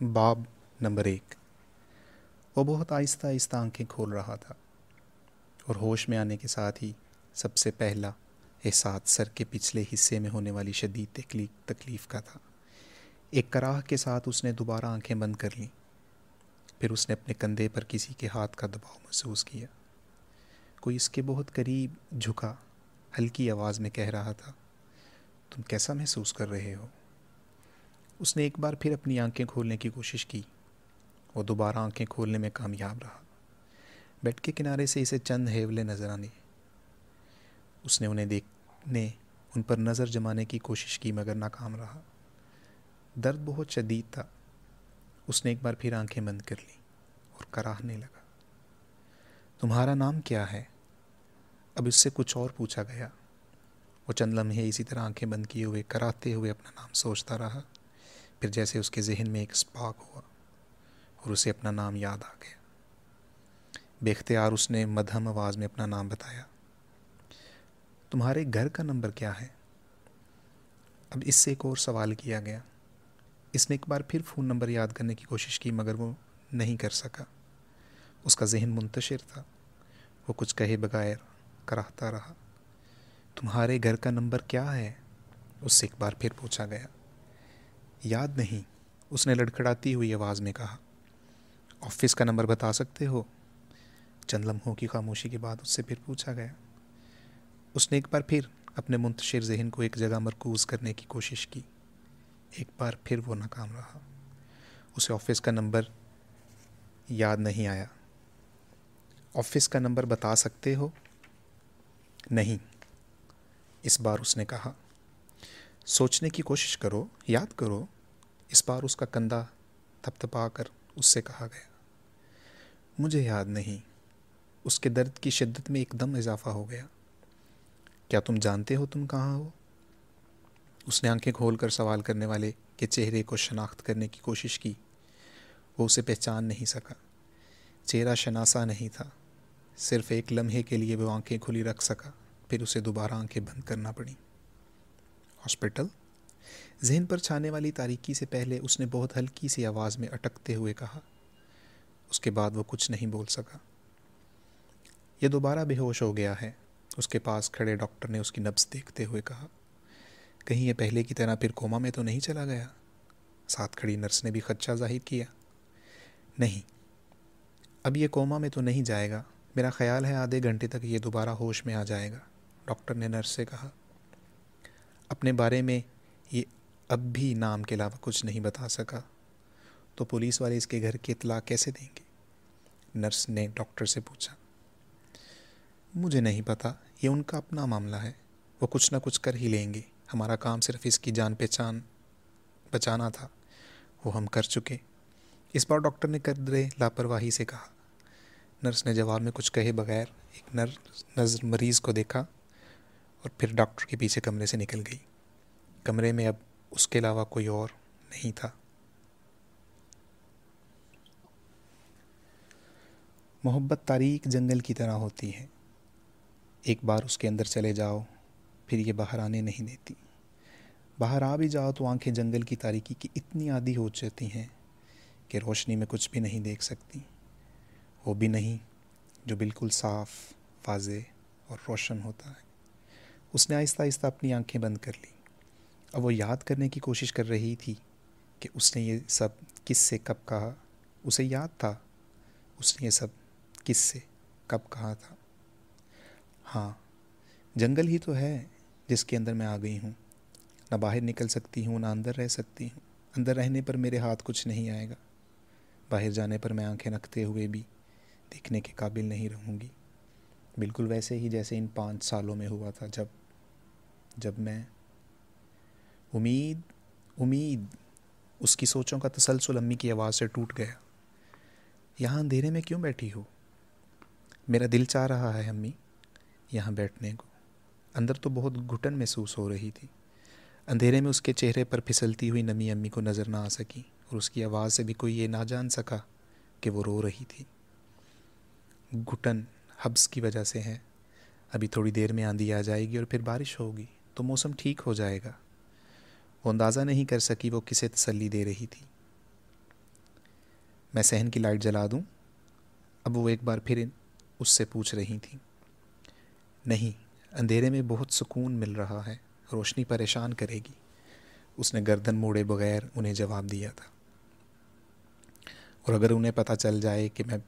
باب نمبر ایک۔ وہ بہت آہستہ آہستہ آنکھیں کھول رہا تھا اور ہوش میں آنے کے ساتھ ہی سب سے پہلا احساس سر کے پچھلے حصے میں ہونے والی شدید تکلیف تکلیف کا تھا۔ ایک کراہ کے ساتھ اس نے دوبارہ آنکھیں بند کر لیں۔ پھر اس نے اپنے کندھے پر کسی کے ہاتھ کا دباؤ محسوس کیا۔ کوئی اس کے بہت قریب جھکا، ہلکی آواز میں کہہ رہا تھا، تم کیسا محسوس کر رہے ہو؟ اس نے ایک بار پھر اپنی آنکھیں کھولنے کی کوشش کی وہ دوبارہ آنکھیں کھولنے میں کامیاب رہا۔ بیڈ کے کنارے سے اسے چند ہیولے نظر آنے اس نے انہیں دیکھنے ان پر نظر جمانے کی کوشش کی مگر ناکام رہا۔ درد بہت شدید تھا۔ اس نے ایک بار پھر آنکھیں بند کر لی اور کراہنے لگا۔ تمہارا نام کیا ہے؟ اب اس سے کچھ اور پوچھا گیا۔ وہ چند لمحے اسی طرح آنکھیں بند کیے ہوئے کراتے ہوئے اپنا نام سوچتا رہا۔ پھر جیسے اس کے ذہن میں ایک اسپاک ہوا اور اسے اپنا نام یاد آ گیا۔ بے اختیار اس نے مدھم آواز میں اپنا نام بتایا۔ تمہارے گھر کا نمبر کیا ہے؟ اب اس سے ایک اور سوال کیا گیا۔ اس نے ایک بار پھر فون نمبر یاد کرنے کی کوشش کی، مگر وہ نہیں کر سکا۔ اس کا ذہن منتشر تھا۔ وہ کچھ کہے بغیر کراہتا رہا۔ تمہارے گھر کا نمبر کیا ہے؟ اس سے ایک بار پھر پوچھا گیا۔ یاد نہیں۔ اس نے لڑکھڑاتی ہوئی آواز میں کہا، آفس کا نمبر بتا سکتے ہو؟ چند لمحوں کی خاموشی کے بعد اس سے پھر پوچھا گیا۔ اس نے ایک بار پھر اپنے منتشر ذہن کو ایک جگہ مرکوز کرنے کی کوشش کی۔ ایک بار پھر وہ ناکام رہا۔ اسے آفس کا نمبر یاد نہیں آیا۔ آفس کا نمبر بتا سکتے ہو؟ نہیں۔ اس بار اس نے کہا۔ سوچنے کی کوشش کرو، یاد کرو، اس بار اس کا کندھا تھپ تھپا کر اس سے کہا گیا۔ مجھے یاد نہیں، اس کے درد کی شدت میں ایک دم اضافہ ہو گیا۔ کیا تم جانتے ہو تم کہاں ہو؟ اس نے آنکھیں کھول کر سوال کرنے والے کے چہرے کو شناخت کرنے کی کوشش کی۔ وہ اسے پہچان نہیں سکا۔ چہرہ شناسا نہیں تھا۔ صرف ایک لمحے کے لیے وہ آنکھیں کھلی رکھ سکا، پھر اسے دوبارہ آنکھیں بند کرنا پڑیں۔ ہاسپٹل۔ ذہن پر چھانے والی تاریکی سے پہلے اس نے بہت ہلکی سی آواز میں اٹکتے ہوئے کہا۔ اس کے بعد وہ کچھ نہیں بول سکا۔ یہ دوبارہ بے ہوش ہو گیا ہے۔ اس کے پاس کھڑے ڈاکٹر نے اس کی نبز دیکھتے ہوئے کہا۔ کہیں یہ پہلے کی طرح پھر کوما میں تو نہیں چلا گیا؟ ساتھ کھڑی نرس نے بھی خدشہ ظاہر کیا۔ نہیں، اب یہ کوما میں تو نہیں جائے گا۔ میرا خیال ہے آدھے گھنٹے تک یہ دوبارہ ہوش میں آ جائے گا۔ ڈاکٹر نے نرس سے کہا۔ اپنے بارے میں یہ اب بھی نام کے علاوہ کچھ نہیں بتا سکا۔ تو پولیس والے اس کے گھر کی اطلاع کیسے دیں گے؟ نرس نے ڈاکٹر سے پوچھا۔ مجھے نہیں پتا، یہ ان کا اپنا معاملہ ہے۔ وہ کچھ نہ کچھ کر ہی لیں گے۔ ہمارا کام صرف اس کی جان پہچان بچانا تھا۔ وہ ہم کر چکے۔ اس بار ڈاکٹر نے قدرے لاپرواہی سے کہا۔ نرس نے جواب میں کچھ کہے بغیر ایک نرس نظر مریض کو دیکھا۔ اور پھر ڈاکٹر کے پیچھے کمرے سے نکل گئی۔ کمرے میں اب اس کے علاوہ کوئی اور نہیں تھا۔ محبت تاریخ جنگل کی طرح ہوتی ہے۔ ایک بار اس کے اندر چلے جاؤ، پھر یہ باہر آنے نہیں دیتی۔ باہر آ بھی جاؤ تو آنکھیں جنگل کی تاریکی کی اتنی عادی ہو جاتی ہیں کہ روشنی میں کچھ بھی نہیں دیکھ سکتی۔ وہ بھی نہیں جو بالکل صاف، واضح اور روشن ہوتا ہے۔ اس نے آہستہ آہستہ اپنی آنکھیں بند کر لی اب وہ یاد کرنے کی کوشش کر رہی تھی کہ اس نے یہ سب کس سے کب کہا۔ اسے یاد تھا۔ اس نے یہ سب کس سے کب کہا تھا۔ ہاں جنگل ہی تو ہے جس کے اندر میں آ گئی ہوں۔ نہ باہر نکل سکتی ہوں، نہ اندر رہ سکتی ہوں۔ اندر رہنے پر میرے ہاتھ کچھ نہیں آئے گا۔ باہر جانے پر میں آنکھیں رکھتے ہوئے بھی دیکھنے کے قابل نہیں رہوں گی۔ بالکل ویسے ہی جیسے ان پانچ سالوں میں ہوا تھا جب جب میں امید امید، اس کی سوچوں کا تسلسل امی کی آواز سے ٹوٹ گیا۔ یہاں اندھیرے میں کیوں بیٹھی ہو؟ میرا دل چاہ رہا ہے امی یہاں بیٹھنے کو۔ اندر تو بہت گھٹن محسوس ہو رہی تھی۔ اندھیرے میں اس کے چہرے پر پھسلتی ہوئی نمی امی کو نظر نہ آ سکی اور اس کی آواز سے بھی کوئی یہ نہ جان سکا کہ وہ رو رہی تھی۔ گھٹن حبس کی وجہ سے ہے۔ ابھی تھوڑی دیر میں آندھی آ جائے گی اور پھر بارش ہوگی۔ تو موسم ٹھیک ہو جائے گا۔ وہ اندازہ نہیں کر سکی وہ کسے تسلی دے رہی تھی۔ میں صحن کی لائٹ جلا دوں۔ اب وہ ایک بار پھر اس سے پوچھ رہی تھیں۔ نہیں، اندھیرے میں بہت سکون مل رہا ہے، روشنی پریشان کرے گی۔ اس نے گردن موڑے بغیر انہیں جواب دیا تھا۔ اور اگر انہیں پتہ چل جائے کہ میں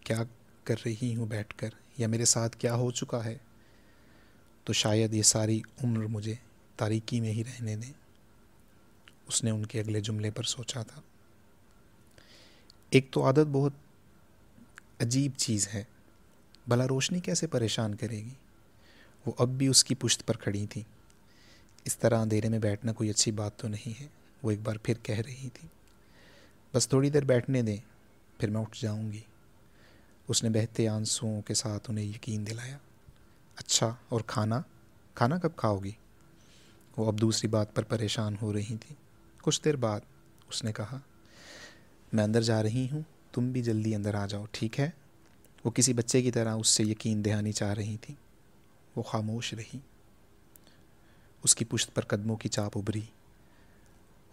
کیا کر رہی ہوں بیٹھ کر، یا میرے ساتھ کیا ہو چکا ہے تو شاید یہ ساری عمر مجھے تاریکی میں ہی رہنے دیں۔ اس نے ان کے اگلے جملے پر سوچا تھا۔ ایک تو عادت بہت عجیب چیز ہے۔ بھلا روشنی کیسے پریشان کرے گی؟ وہ اب بھی اس کی پشت پر کھڑی تھیں۔ اس طرح اندھیرے میں بیٹھنا کوئی اچھی بات تو نہیں ہے۔ وہ ایک بار پھر کہہ رہی تھی بس تھوڑی دیر بیٹھنے دیں، پھر میں اٹھ جاؤں گی۔ اس نے بہتے آنسوؤں کے ساتھ انہیں یقین دلایا۔ اچھا اور کھانا؟ کھانا کب کھاؤ گی؟ وہ اب دوسری بات پر پریشان ہو رہی تھی۔ کچھ دیر بعد اس نے کہا، میں اندر جا رہی ہوں، تم بھی جلدی اندر آ جاؤ، ٹھیک ہے؟ وہ کسی بچے کی طرح اس سے یقین دہانی چاہ رہی تھی۔ وہ خاموش رہی۔ اس کی پشت پر قدموں کی چاپ ابری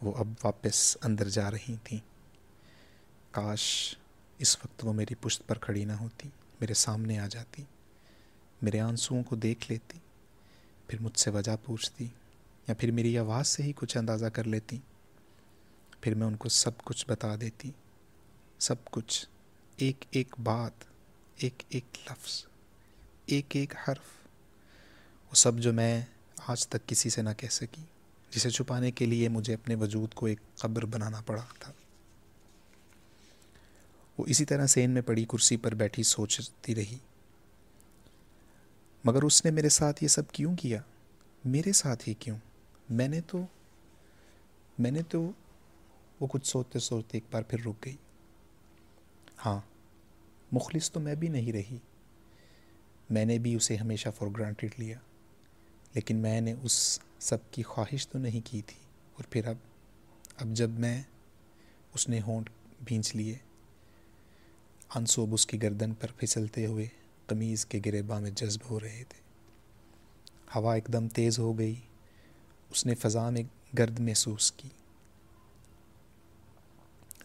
وہ اب واپس اندر جا رہی تھیں۔ کاش اس وقت وہ میری پشت پر کھڑی نہ ہوتی، میرے سامنے آ جاتی۔ میرے آنسوؤں کو دیکھ لیتی، پھر مجھ سے وجہ پوچھتی یا پھر میری آواز سے ہی کچھ اندازہ کر لیتی۔ پھر میں ان کو سب کچھ بتا دیتی۔ سب کچھ، ایک ایک بات، ایک ایک لفظ، ایک ایک حرف۔ وہ سب جو میں آج تک کسی سے نہ کہہ سکی، جسے چھپانے کے لیے مجھے اپنے وجود کو ایک قبر بنانا پڑا تھا۔ وہ اسی طرح سین میں پڑی کرسی پر بیٹھی سوچتی رہی۔ مگر اس نے میرے ساتھ یہ سب کیوں کیا؟ میرے ساتھ ہی کیوں؟ میں نے تو میں نے تو وہ کچھ سوچتے سوچتے ایک بار پھر رک گئی۔ ہاں مخلص تو میں بھی نہیں رہی۔ میں نے بھی اسے ہمیشہ فار گرانٹیڈ لیا، لیکن میں نے اس سب کی خواہش تو نہیں کی تھی۔ اور پھر اب اب جب میں اس نے ہونٹ بھینچ لیے انصوب اس کی گردن پر پھسلتے ہوئے قمیض کے گریباں میں جذب ہو رہے تھے۔ ہوا ایک دم تیز ہو گئی، اس نے فضا میں گرد محسوس کی۔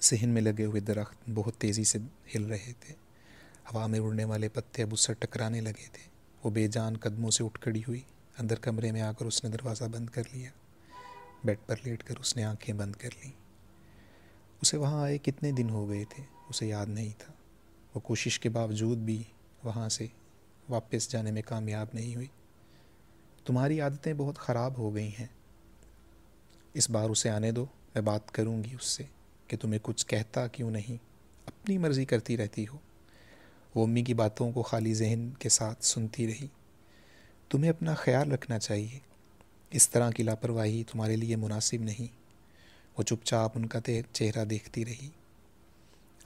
صحن میں لگے ہوئے درخت بہت تیزی سے ہل رہے تھے۔ ہوا میں اڑنے والے پتے اب اس سے ٹکرانے لگے تھے۔ وہ بے جان قدموں سے اٹھ کھڑی ہوئی، اندر کمرے میں آ کر اس نے دروازہ بند کر لیا۔ بیڈ پر لیٹ کر اس نے آنکھیں بند کر لیں۔ اسے وہاں آئے کتنے دن ہو گئے تھے، اسے یاد نہیں تھا۔ وہ کوشش کے باوجود بھی وہاں سے واپس جانے میں کامیاب نہیں ہوئی۔ تمہاری عادتیں بہت خراب ہو گئی ہیں۔ اس بار اسے آنے دو، میں بات کروں گی اس سے کہ تمہیں کچھ کہتا کیوں نہیں۔ اپنی مرضی کرتی رہتی ہو۔ وہ امی کی باتوں کو خالی ذہن کے ساتھ سنتی رہی۔ تمہیں اپنا خیال رکھنا چاہیے۔ اس طرح کی لاپرواہی تمہارے لیے مناسب نہیں۔ وہ چپ چاپ ان کا چہرہ دیکھتی رہی۔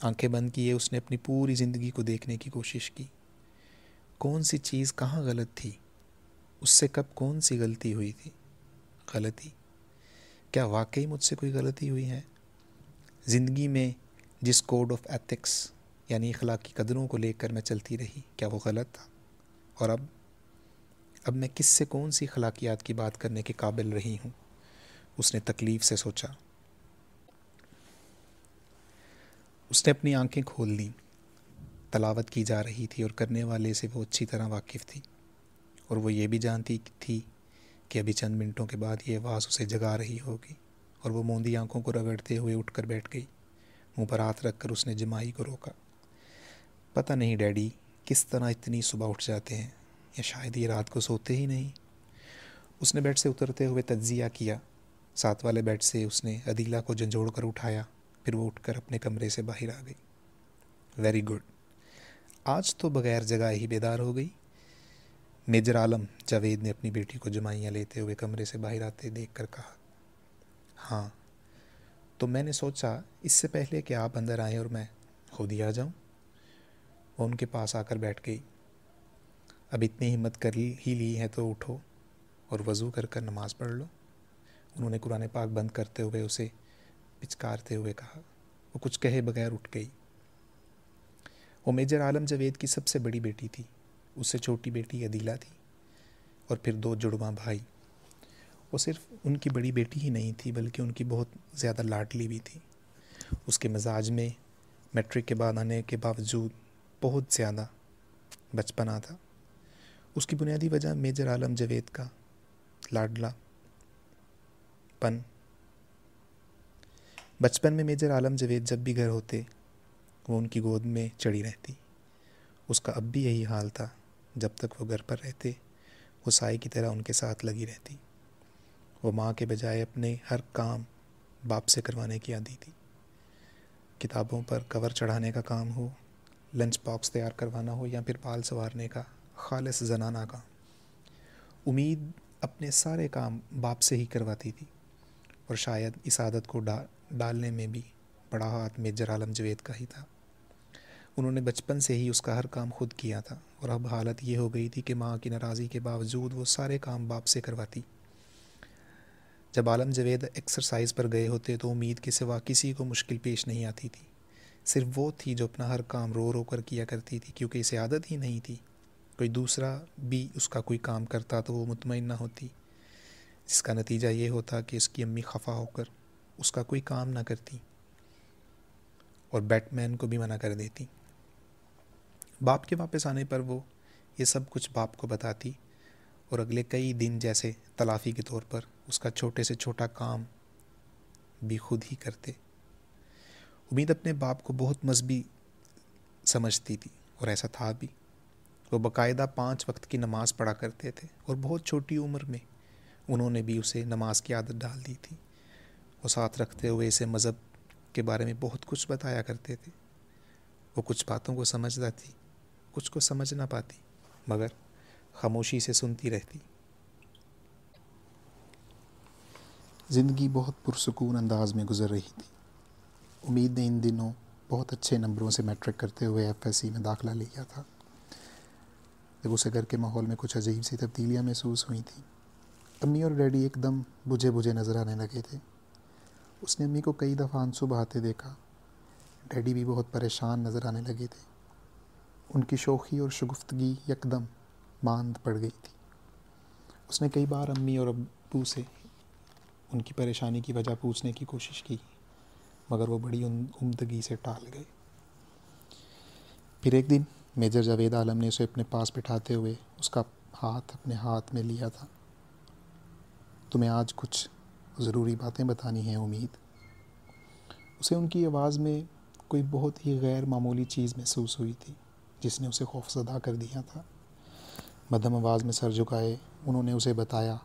آنکھیں بند کیے اس نے اپنی پوری زندگی کو دیکھنے کی کوشش کی۔ کون سی چیز کہاں غلط تھی؟ اس سے کب کون سی غلطی ہوئی تھی؟ غلطی؟ کیا واقعی مجھ سے کوئی غلطی ہوئی ہے؟ زندگی میں جس کوڈ آف ایتھکس یعنی اخلاقی قدروں کو لے کر میں چلتی رہی، کیا وہ غلط تھا؟ اور اب؟ اب میں کس سے کون سی اخلاقیات کی بات کرنے کے قابل رہی ہوں؟ اس نے تکلیف سے سوچا۔ اس نے اپنی آنکھیں کھول لیں تلاوت کی جا رہی تھی اور کرنے والے سے وہ اچھی طرح واقف تھی۔ اور وہ یہ بھی جانتی تھی کہ ابھی چند منٹوں کے بعد یہ آواز اسے جگا رہی ہوگی اور وہ موندی آنکھوں کو رگڑتے ہوئے اٹھ کر بیٹھ گئی، منہ پر ہاتھ رکھ کر اس نے جمائی کو روکا۔ پتہ نہیں ڈیڈی کس طرح اتنی صبح اٹھ جاتے ہیں یا شاید یہ رات کو سوتے ہی نہیں۔ اس نے بیڈ سے اترتے ہوئے تجزیہ کیا۔ ساتھ والے بیڈ سے اس نے عدیلہ کو جھنجھوڑ کر اٹھایا، پھر وہ اٹھ کر اپنے کمرے سے باہر آ گئی۔ ویری گڈ آج تو بغیر جگہ ہی بیدار ہو گئی۔ میجر عالم جاوید نے اپنی بیٹی کو جمائیاں لیتے ہوئے کمرے سے باہر آتے دیکھ کر کہا ہاں تو میں نے سوچا اس سے پہلے کہ آپ اندر آئیں اور میں خود ہی آ جاؤں۔ وہ ان کے پاس آ کر بیٹھ گئی۔ اب اتنی ہمت کر ہی لی ہے تو اٹھو اور وضو کر کر نماز پڑھ لو۔ انہوں نے قرآن پاک بند کرتے ہوئے اسے پچکارتے ہوئے کہا۔ وہ کچھ کہے بغیر اٹھ گئی۔ وہ میجر عالم جوید کی سب سے بڑی بیٹی تھی۔ اس سے چھوٹی بیٹی عدیلہ تھی اور پھر دو جڑواں بھائی۔ وہ صرف ان کی بڑی بیٹی ہی نہیں تھی، بلکہ ان کی بہت زیادہ لاڈلی بھی تھی۔ اس کے مزاج میں میٹرک کے بعد آنے کے باوجود بہت زیادہ بچپنا تھا۔ اس کی بنیادی وجہ میجر عالم جوید کا لاڈلا پن۔ بچپن میں میجر عالم جوید جب بھی گھر ہوتے وہ ان کی گود میں چڑھی رہتی۔ اس کا اب بھی یہی حال تھا جب تک وہ گھر پر رہتے، وہ سائے کی طرح ان کے ساتھ لگی رہتی۔ وہ ماں کے بجائے اپنے ہر کام باپ سے کروانے کی عادی تھی۔ کتابوں پر کور چڑھانے کا کام ہو، لنچ باکس تیار کروانا ہو یا پھر پال سنوارنے کا خالص زنانہ کام۔ امید اپنے سارے کام باپ سے ہی کرواتی تھی اور شاید اس عادت کو ڈالنے میں بھی بڑا ہاتھ میجر عالم جوید کا ہی تھا۔ انہوں نے بچپن سے ہی اس کا ہر کام خود کیا تھا اور اب حالت یہ ہو گئی تھی کہ ماں کی ناراضی کے باوجود وہ سارے کام باپ سے کرواتی۔ جب عالم جوید ایکسرسائز پر گئے ہوتے تو امید کے سوا کسی کو مشکل پیش نہیں آتی تھی۔ صرف وہ تھی جو اپنا ہر کام رو رو کر کیا کرتی تھی کیونکہ اسے عادت ہی نہیں تھی۔ کوئی دوسرا بھی اس کا کوئی کام کرتا تو وہ مطمئن نہ ہوتی۔ جس کا نتیجہ یہ ہوتا کہ اس کی امی خفا ہو کر اس کا کوئی کام نہ کرتی اور بیٹ مین کو بھی منع کر دیتی۔ باپ کے واپس آنے پر وہ یہ سب کچھ باپ کو بتاتی اور اگلے کئی دن جیسے تلافی کے طور پر اس کا چھوٹے سے چھوٹا کام بھی خود ہی کرتے۔ امید اپنے باپ کو بہت مذہبی سمجھتی تھی اور ایسا تھا بھی۔ وہ باقاعدہ پانچ وقت کی نماز پڑھا کرتے تھے اور بہت چھوٹی عمر میں انہوں نے بھی اسے نماز کی عادت ڈال دی تھی۔ وہ ساتھ رکھتے ہوئے اسے مذہب کے بارے میں بہت کچھ بتایا کرتے تھے۔ وہ کچھ باتوں کو سمجھتا تھی۔ کچھ کو سمجھ نہ پاتی، مگر خاموشی سے سنتی رہتی۔ زندگی بہت پرسکون انداز میں گزر رہی تھی۔ امید نے ان دنوں بہت اچھے نمبروں سے میٹرک کرتے ہوئے ایف ایس سی میں داخلہ لیا تھا۔ جب اسے گھر کے ماحول میں کچھ عجیب سی تبدیلیاں محسوس ہوئی تھیں، امی اور ڈیڈی ایک دم بجھے بجھے نظر آنے لگے تھے۔ اس نے امی کو کئی دفعہ آنسو بہاتے دیکھا۔ ڈیڈی بھی بہت پریشان نظر آنے لگے تھے۔ ان کی شوخی اور شگفتگی یکدم ماند پڑ گئی تھی۔ اس نے کئی بار امی اور ابو سے ان کی پریشانی کی وجہ پوچھنے کی کوشش کی، مگر وہ بڑی عمدگی سے ٹال گئے۔ پھر ایک دن میجر جاوید عالم نے اسے اپنے پاس بٹھاتے ہوئے اس کا ہاتھ اپنے ہاتھ میں لیا تھا۔ تمہیں آج کچھ ضروری باتیں بتانی ہیں، امید۔ اسے ان کی آواز میں کوئی بہت ہی غیر معمولی چیز محسوس ہوئی تھی۔ جس نے اسے خوف زدہ کر دیا تھا۔ مدھم آواز میں سر جھکائے، انہوں نے اسے بتایا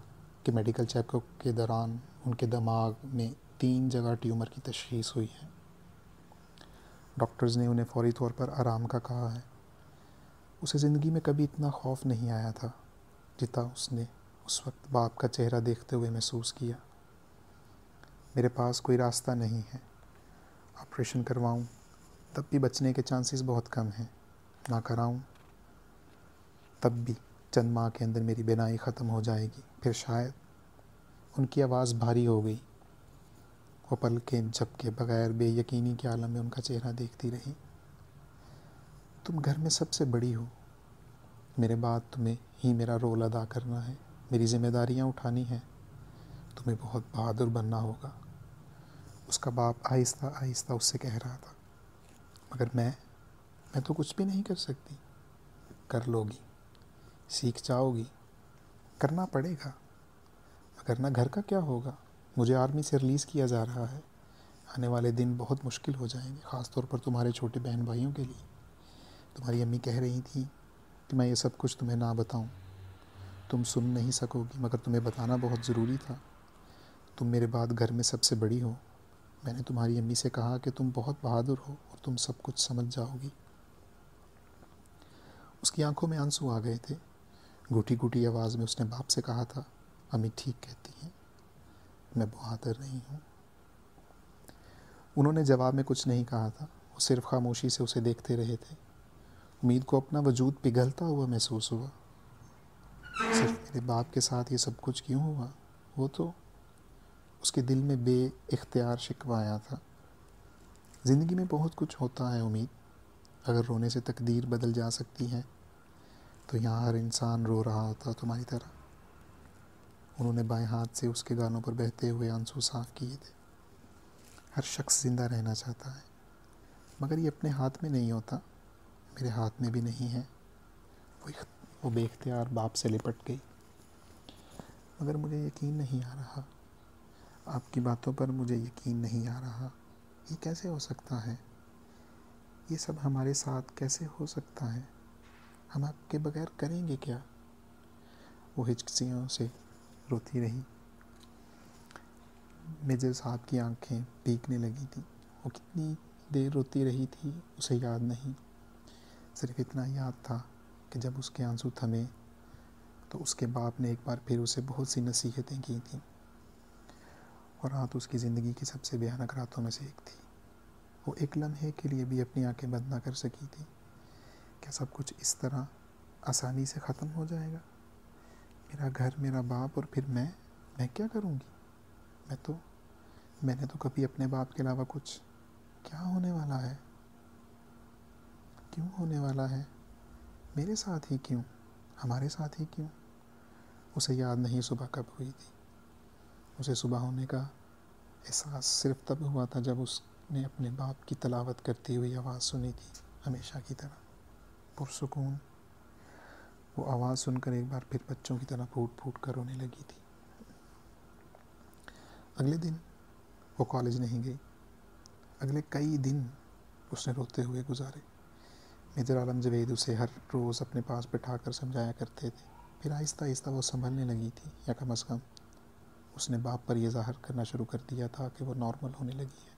کہ میڈیکل چیک اپ کے دوران ان کے دماغ میں تین جگہ ٹیومر کی تشخیص ہوئی ہے۔ ڈاکٹرز نے انہیں فوری طور پر آرام کا کہا ہے۔ اسے زندگی میں کبھی اتنا خوف نہیں آیا تھا جتا اس نے اس وقت باپ کا چہرہ دیکھتے ہوئے محسوس کیا۔ میرے پاس کوئی راستہ نہیں ہے، آپریشن کرواؤں، تب بھی بچنے کے چانسز بہت کم ہیں۔ نہ کراؤں۔ تب بھی چند ماہ کے اندر میری بینائی ختم ہو جائے گی۔ پھر شاید ان کی آواز بھاری ہو گئی۔ وہ پل کے جب کے بغیر بے یقینی کے عالم میں ان کا چہرہ دیکھتی رہی۔ تم گھر میں سب سے بڑی ہو۔ میرے بعد تمہیں ہی میرا رول ادا کرنا ہے۔ میری ذمہ داریاں اٹھانی ہیں۔ تمہیں بہت بہادر بننا ہوگا۔ اس کا باپ آہستہ آہستہ اس سے کہہ رہا تھا۔ مگر میں میں تو کچھ بھی نہیں کر سکتی۔ کر لو گی۔ سیکھ جاؤ گی۔ کرنا پڑے گا۔ مگر نہ گھر کا کیا ہوگا؟ مجھے آرمی سے ریلیز کیا جا رہا ہے۔ آنے والے دن بہت مشکل ہو جائیں گے، خاص طور پر تمہارے چھوٹے بہن بھائیوں کے لیے۔ تمہاری امی کہہ رہی تھیں کہ میں یہ سب کچھ تمہیں نہ بتاؤں۔ تم سن نہیں سکو گی، مگر تمہیں بتانا بہت ضروری تھا۔ تم میرے بعد گھر میں سب سے بڑی ہو۔ میں نے تمہاری امی سے کہا کہ تم بہت بہادر ہو اور تم سب کچھ سمجھ جاؤ گی۔ اس کی آنکھوں میں آنسو آ گئے تھے۔ گھوٹی گھوٹی آواز میں اس نے باپ سے کہا تھا امی ٹھیک کہتی ہیں، میں بہادر نہیں ہوں۔ انہوں نے جواب میں کچھ نہیں کہا تھا، وہ صرف خاموشی سے اسے دیکھتے رہے تھے۔ امید کو اپنا وجود پگھلتا ہوا محسوس ہوا۔ صرف میرے باپ کے ساتھ یہ سب کچھ کیوں ہوا؟ وہ تو اس کے دل میں بے اختیار شکوایا تھا۔ زندگی میں بہت کچھ ہوتا ہے، امید۔ اگر رونے سے تقدیر بدل جا سکتی ہے، تو یہاں ہر انسان رو رہا ہوتا تمہاری طرح۔ انہوں نے بائیں ہاتھ سے اس کے گانوں پر بہتے ہوئے آنسو صاف کیے تھے۔ ہر شخص زندہ رہنا چاہتا ہے، مگر یہ اپنے ہاتھ میں نہیں ہوتا۔ میرے ہاتھ میں بھی نہیں ہے۔ وہ بے اختیار باپ سے لپٹ گئی۔ مگر مجھے یقین نہیں آ رہا۔ آپ کی باتوں پر مجھے یقین نہیں آ رہا۔ یہ کیسے ہو سکتا ہے؟ یہ سب ہمارے ساتھ کیسے ہو سکتا ہے؟ ہم آپ کے بغیر کریں گے کیا؟ وہ ہچکسیوں سے روتی رہی۔ میجر صاحب کی آنکھیں بھیگنے لگی تھیں۔ وہ کتنی دیر روتی رہی تھی اسے یاد نہیں۔ صرف اتنا یاد تھا کہ جب اس کے آنسو تھمے تو اس کے باپ نے ایک بار پھر اسے بہت سی نصیحتیں کی تھیں۔ اور رات اس کی زندگی کی سب سے بھیانک راتوں میں سے ایک تھی۔ وہ ایک لمحے کے لیے بھی اپنی آنکھیں بند نہ کر سکی تھی۔ کیا سب کچھ اس طرح آسانی سے ختم ہو جائے گا؟ میرا گھر، میرا باپ اور پھر میں میں کیا کروں گی؟ میں تو، میں نے تو کبھی اپنے باپ کے علاوہ کچھ، کیا ہونے والا ہے؟ کیوں ہونے والا ہے؟ میرے ساتھ ہی کیوں؟ ہمارے ساتھ ہی کیوں؟ اسے یاد نہیں صبح کب ہوئی تھی۔ اسے صبح ہونے کا احساس صرف تب ہوا تھا جب اس نے اپنے باپ کی تلاوت کرتی ہوئی آواز سنی تھی، ہمیشہ کی طرح۔ پرسکون۔ وہ آواز سن کر ایک بار پھر بچوں کی طرح پھوٹ پھوٹ کر رونے لگی تھی۔ اگلے دن وہ کالج نہیں گئی۔ اگلے کئی دن اس نے روتے ہوئے گزارے۔ میجر عالم جوید اسے ہر روز اپنے پاس بٹھا کر سمجھایا کرتے تھے۔ پھر آہستہ آہستہ وہ سنبھلنے لگی تھی، یا کم از کم اس نے باپ پر یہ ظاہر کرنا شروع کر دیا تھا کہ وہ نارمل ہونے لگی ہے۔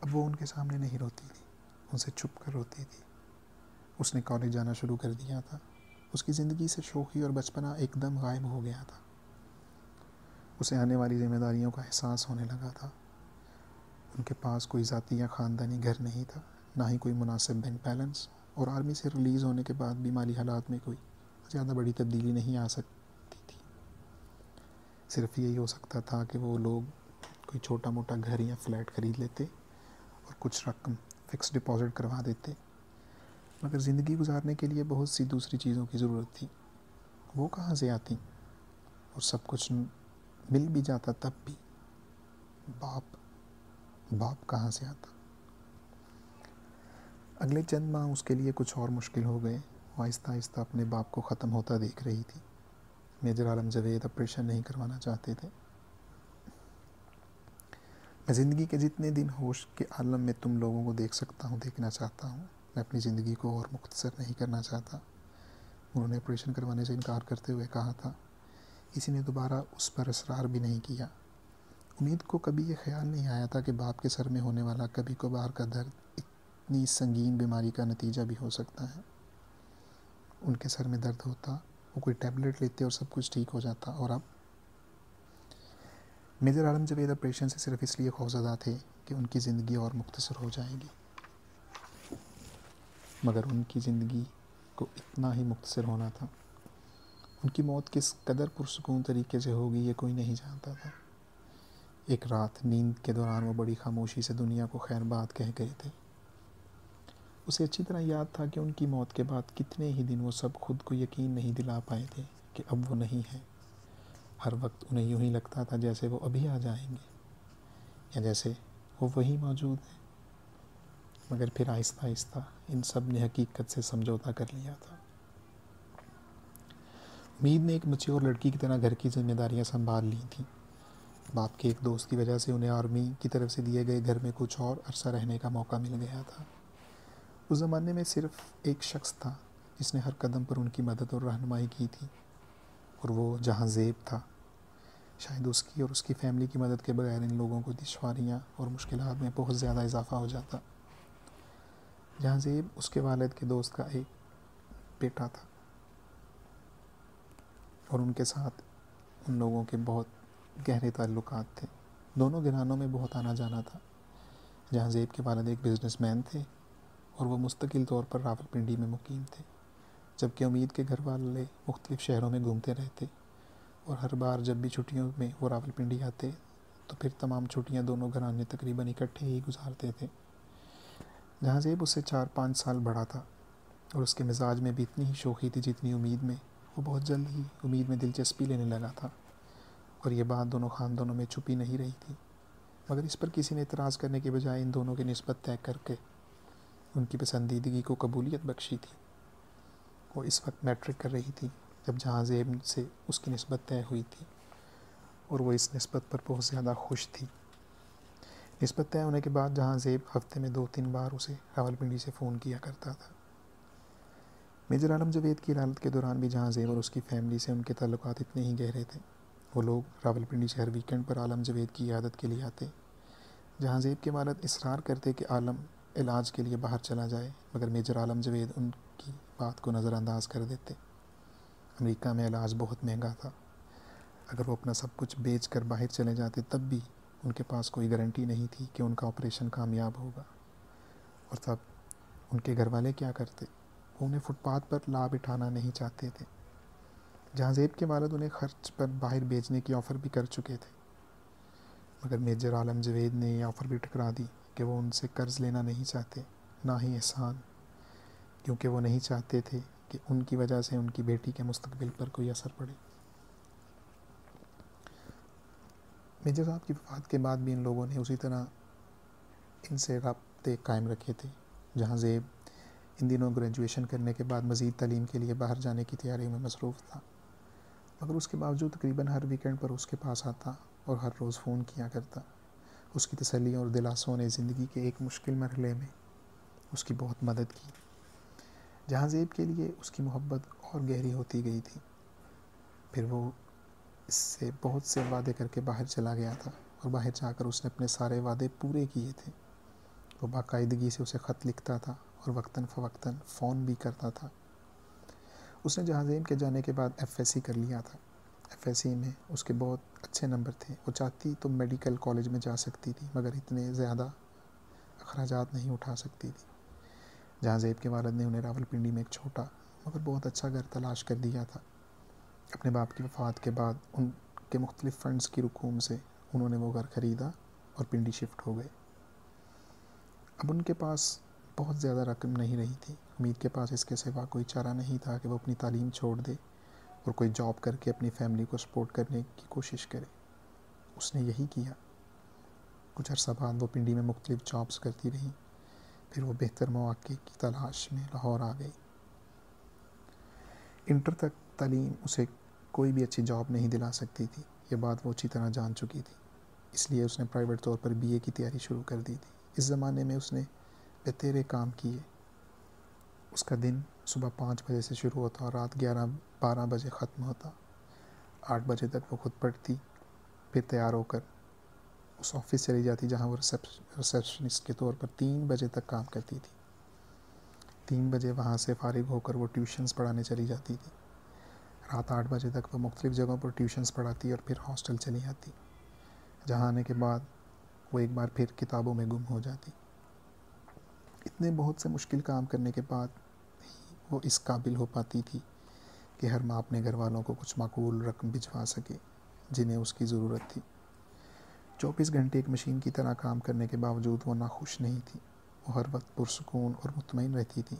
اب وہ ان کے سامنے نہیں روتی تھی، ان سے چھپ کر روتی تھی۔ اس نے کالج جانا شروع کر دیا تھا۔ اس کی زندگی سے شوخی اور بچپنا ایک دم غائب ہو گیا تھا۔ اسے آنے والی ذمہ داریوں کا احساس ہونے لگا تھا۔ ان کے پاس کوئی ذاتی یا خاندانی گھر نہیں تھا، نہ ہی کوئی مناسب بینک بیلنس، اور آرمی سے ریلیز ہونے کے بعد بھی مالی حالات میں کوئی زیادہ بڑی تبدیلی نہیں آ سکتی تھی۔ صرف یہی ہو سکتا تھا کہ وہ لوگ کوئی چھوٹا موٹا گھر یا فلیٹ خرید لیتے۔ اور کچھ رقم فکس ڈپازٹ کروا دیتے۔ مگر زندگی گزارنے کے لیے بہت سی دوسری چیزوں کی ضرورت تھی۔ وہ کہاں سے آتی؟ اور سب کچھ مل بھی جاتا تب بھی۔ باپ باپ کہاں سے آتا؟ اگلے چند ماہ اس کے لیے کچھ اور مشکل ہو گئے۔ وہ آہستہ آہستہ اپنے باپ کو ختم ہوتا دیکھ رہی تھی۔ میجر عالم جوید آپریشن نہیں کروانا چاہتے تھے۔ زندگی کے جتنے دن ہوش کے عالم میں تم لوگوں کو دیکھ سکتا ہوں، دیکھنا چاہتا ہوں، میں اپنی زندگی کو اور مختصر نہیں کرنا چاہتا۔ انہوں نے آپریشن کروانے سے انکار کرتے ہوئے کہا تھا۔ کسی نے دوبارہ اس پر اصرار بھی نہیں کیا۔ امید کو کبھی یہ خیال نہیں آیا تھا کہ باپ کے سر میں ہونے والا کبھی کبھار کا درد اتنی سنگین بیماری کا نتیجہ بھی ہو سکتا ہے۔ ان کے سر میں درد ہوتا، وہ کوئی ٹیبلٹ لیتے اور سب کچھ ٹھیک ہو جاتا اور اب میجر عالم جوید آپریشن سے صرف اس لیے خوفزدہ تھے کہ ان کی زندگی اور مختصر ہو جائے گی۔ مگر ان کی زندگی کو اتنا ہی مختصر ہونا تھا۔ ان کی موت کس قدر پرسکون طریقے سے ہوگی یہ کوئی نہیں جانتا تھا۔ ایک رات نیند کے دوران وہ بڑی خاموشی سے دنیا کو خیر بات کہہ گئے تھے۔ اسے اچھی طرح یاد تھا کہ ان کی موت کے بعد کتنے ہی دن وہ سب خود کو یقین نہیں دلا پائے تھے کہ اب وہ نہیں ہے۔ ہر وقت انہیں یوں ہی لگتا تھا جیسے وہ ابھی آ جائیں گے، یا جیسے وہ وہی موجود ہیں۔ مگر پھر آہستہ آہستہ ان سب نے حقیقت سے سمجھوتا کر لیا تھا۔ امید نے ایک مچیور لڑکی کی طرح گھر کی ذمہ داریاں سنبھال لی تھیں۔ باپ کے ایک دوست کی وجہ سے انہیں آرمی کی طرف سے دیے گئے گھر میں کچھ اور عرصہ رہنے کا موقع مل گیا تھا۔ اس زمانے میں صرف ایک شخص تھا جس نے ہر قدم پر ان کی مدد اور رہنمائی کی تھی۔ اور وہ جہاں زیب تھا۔ شاید اس کی اور اس کی فیملی کی مدد کے بغیر ان لوگوں کو دشواریاں اور مشکلات میں بہت زیادہ اضافہ ہو جاتا۔ جہاں زیب، اس کے والد کے دوست کا ایک بیٹا تھا۔ اور ان کے ساتھ ان لوگوں کے بہت گہرے تعلقات تھے۔ دونوں گھرانوں میں بہت آنا جانا تھا۔ جہاں زیب کے والد ایک بزنس مین تھے اور وہ مستقل طور پر راول پنڈی میں مقیم تھے۔ جبکہ امید کے گھر والے مختلف شہروں میں گھومتے رہتے اور ہر بار جب بھی چھٹیوں میں وہ راول پنڈی آتے تو پھر تمام چھٹیاں دونوں گھرانے تقریباً اکٹھے ہی گزارتے تھے۔ جہاں زیب اس سے چار پانچ سال بڑا تھا اور اس کے مزاج میں بھی اتنی ہی شوخی تھی جتنی امید میں، وہ بہت جلد ہی امید میں دلچسپی لینے لگا تھا اور یہ بات دونوں خاندانوں میں چھپی نہیں رہی تھی۔ مگر اس پر کسی نے اعتراض کرنے کے بجائے ان دونوں کی نسبت طے کر کے ان کی پسندیدگی کو قبولیت بخشی تھی۔ وہ اس وقت میٹرک کر رہی تھی جب جہاں زیب سے اس کی نسبت طے ہوئی تھی اور وہ اس نسبت پر بہت زیادہ خوش تھی۔ نسبت طے ہونے کے بعد جہاں زیب ہفتے میں دو تین بار اسے راول پنڈی سے فون کیا کرتا تھا۔ میجر عالم جوید کی عدالت کے دوران بھی جہاں زیب اور اس کی فیملی سے ان کے تعلقات اتنے ہی گہرے تھے۔ وہ لوگ راول پنڈی سے ہر ویکینڈ پر عالم جوید کی عادت کے لیے آتے۔ جہاں زیب کے والد اصرار کرتے کہ عالم علاج کے لیے باہر چلا جائے، مگر میجر عالم جوید ان کی بات کو نظر انداز کر دیتے۔ امریکہ میں علاج بہت مہنگا تھا۔ اگر وہ اپنا سب کچھ بیچ کر باہر چلے جاتے تب بھی ان کے پاس کوئی گارنٹی نہیں تھی کہ ان کا آپریشن کامیاب ہوگا۔ اور تب ان کے گھر والے کیا کرتے؟ وہ انہیں فٹ پاتھ پر لا بٹھانا نہیں چاہتے تھے۔ جہاں زیب کے والد انہیں خرچ پر باہر بیچنے کی آفر بھی کر چکے تھے۔ مگر میجر عالم جوید نے یہ آفر بھی ٹکرا دی کہ وہ ان سے قرض لینا نہیں چاہتے، نہ ہی احسان۔ کیونکہ وہ نہیں چاہتے تھے کہ ان کی وجہ سے ان کی بیٹی کے مستقبل پر کوئی اثر پڑے۔ میجر صاحب کی وفات کے بعد بھی ان لوگوں نے اسی طرح ان سے رابطے قائم رکھے تھے، جہاں زیب ان دنوں گریجویشن کرنے کے بعد مزید تعلیم کے لیے باہر جانے کی تیاری میں مصروف تھا۔ مگر اس کے باوجود تقریباً ہر ویکینڈ پر اس کے پاس آتا اور ہر روز فون کیا کرتا۔ اس کی تسلی اور دلاسوں نے زندگی کے ایک مشکل مرحلے میں اس کی بہت مدد کی۔ جہاں زیب کے لیے اس کی محبت اور گہری ہوتی گئی تھی۔ پھر وہ اس سے بہت سے وعدے کر کے باہر چلا گیا تھا اور باہر جا کر اس نے اپنے سارے وعدے پورے کیے تھے۔ وہ باقاعدگی سے اسے خط لکھتا تھا اور وقتاً فوقتاً فون بھی کرتا تھا۔ اس نے جہاں زیب کے جانے کے بعد ایف ایس سی کر لیا تھا۔ ایف ایس سی میں اس کے بہت اچھے نمبر تھے۔ وہ چاہتی تو میڈیکل کالج میں جا سکتی تھی، مگر اتنے زیادہ اخراجات نہیں اٹھا سکتی تھی۔ جہاں زیب کے والد نے انہیں راول پنڈی میں ایک چھوٹا مگر بہت اچھا گھر تلاش کر دیا تھا۔ اپنے باپ کی وفات کے بعد ان کے مختلف فنڈز کی رکوم سے انہوں نے وہ گھر خریدا اور پنڈی شفٹ ہو گئے۔ اب ان کے پاس بہت زیادہ رقم نہیں رہی تھی۔ امید کے پاس اس کے سوا کوئی چارہ نہیں تھا کہ وہ اپنی تعلیم چھوڑ دے اور کوئی جاب کر کے اپنی فیملی کو سپورٹ کرنے کی کوشش کرے۔ اس نے یہی کیا۔ کچھ عرصہ بعد وہ پنڈی میں مختلف جابس کرتی رہیں پھر وہ بہتر مواقع کی تلاش میں لاہور آ گئی۔ انٹر تک تعلیم اسے کوئی بھی اچھی جاب نہیں دلا سکتی تھی، یہ بات وہ اچھی طرح جان چکی تھی۔ اس لیے اس نے پرائیویٹ طور پر بی اے کی تیاری شروع کر دی تھی۔ اس زمانے میں اس نے بہترے کام کیے۔ اس کا دن صبح پانچ بجے سے شروع ہوتا اور رات گیارہ، بارہ بجے ختم ہوتا۔ آٹھ بجے تک وہ خود پڑھتی، پھر تیار ہو کر اس آفس چلی جاتی جہاں وہ ریسیپشنسٹ کے طور پر تین بجے تک کام کرتی تھی۔ تین بجے وہاں سے فارغ ہو کر وہ ٹیوشنس پڑھانے چلی جاتی تھی۔ رات آٹھ بجے تک وہ مختلف جگہوں پر ٹیوشنس پڑھاتی اور پھر ہاسٹل چلی جاتی جہاں آنے کے بعد وہ ایک بار پھر کتابوں میں گم ہو جاتی۔ اتنے بہت سے مشکل کام کرنے کے بعد ہی وہ اس قابل ہو پاتی تھی کہ ہر ماں اپنے گھر والوں کو کچھ معقول رقم بھجوا سکے جنہیں اس کی ضرورت تھی۔ چوبیس گھنٹے ایک مشین کی طرح کام کرنے کے باوجود وہ ناخوش نہیں تھی۔ وہ ہر وقت پرسکون اور مطمئن رہتی تھی۔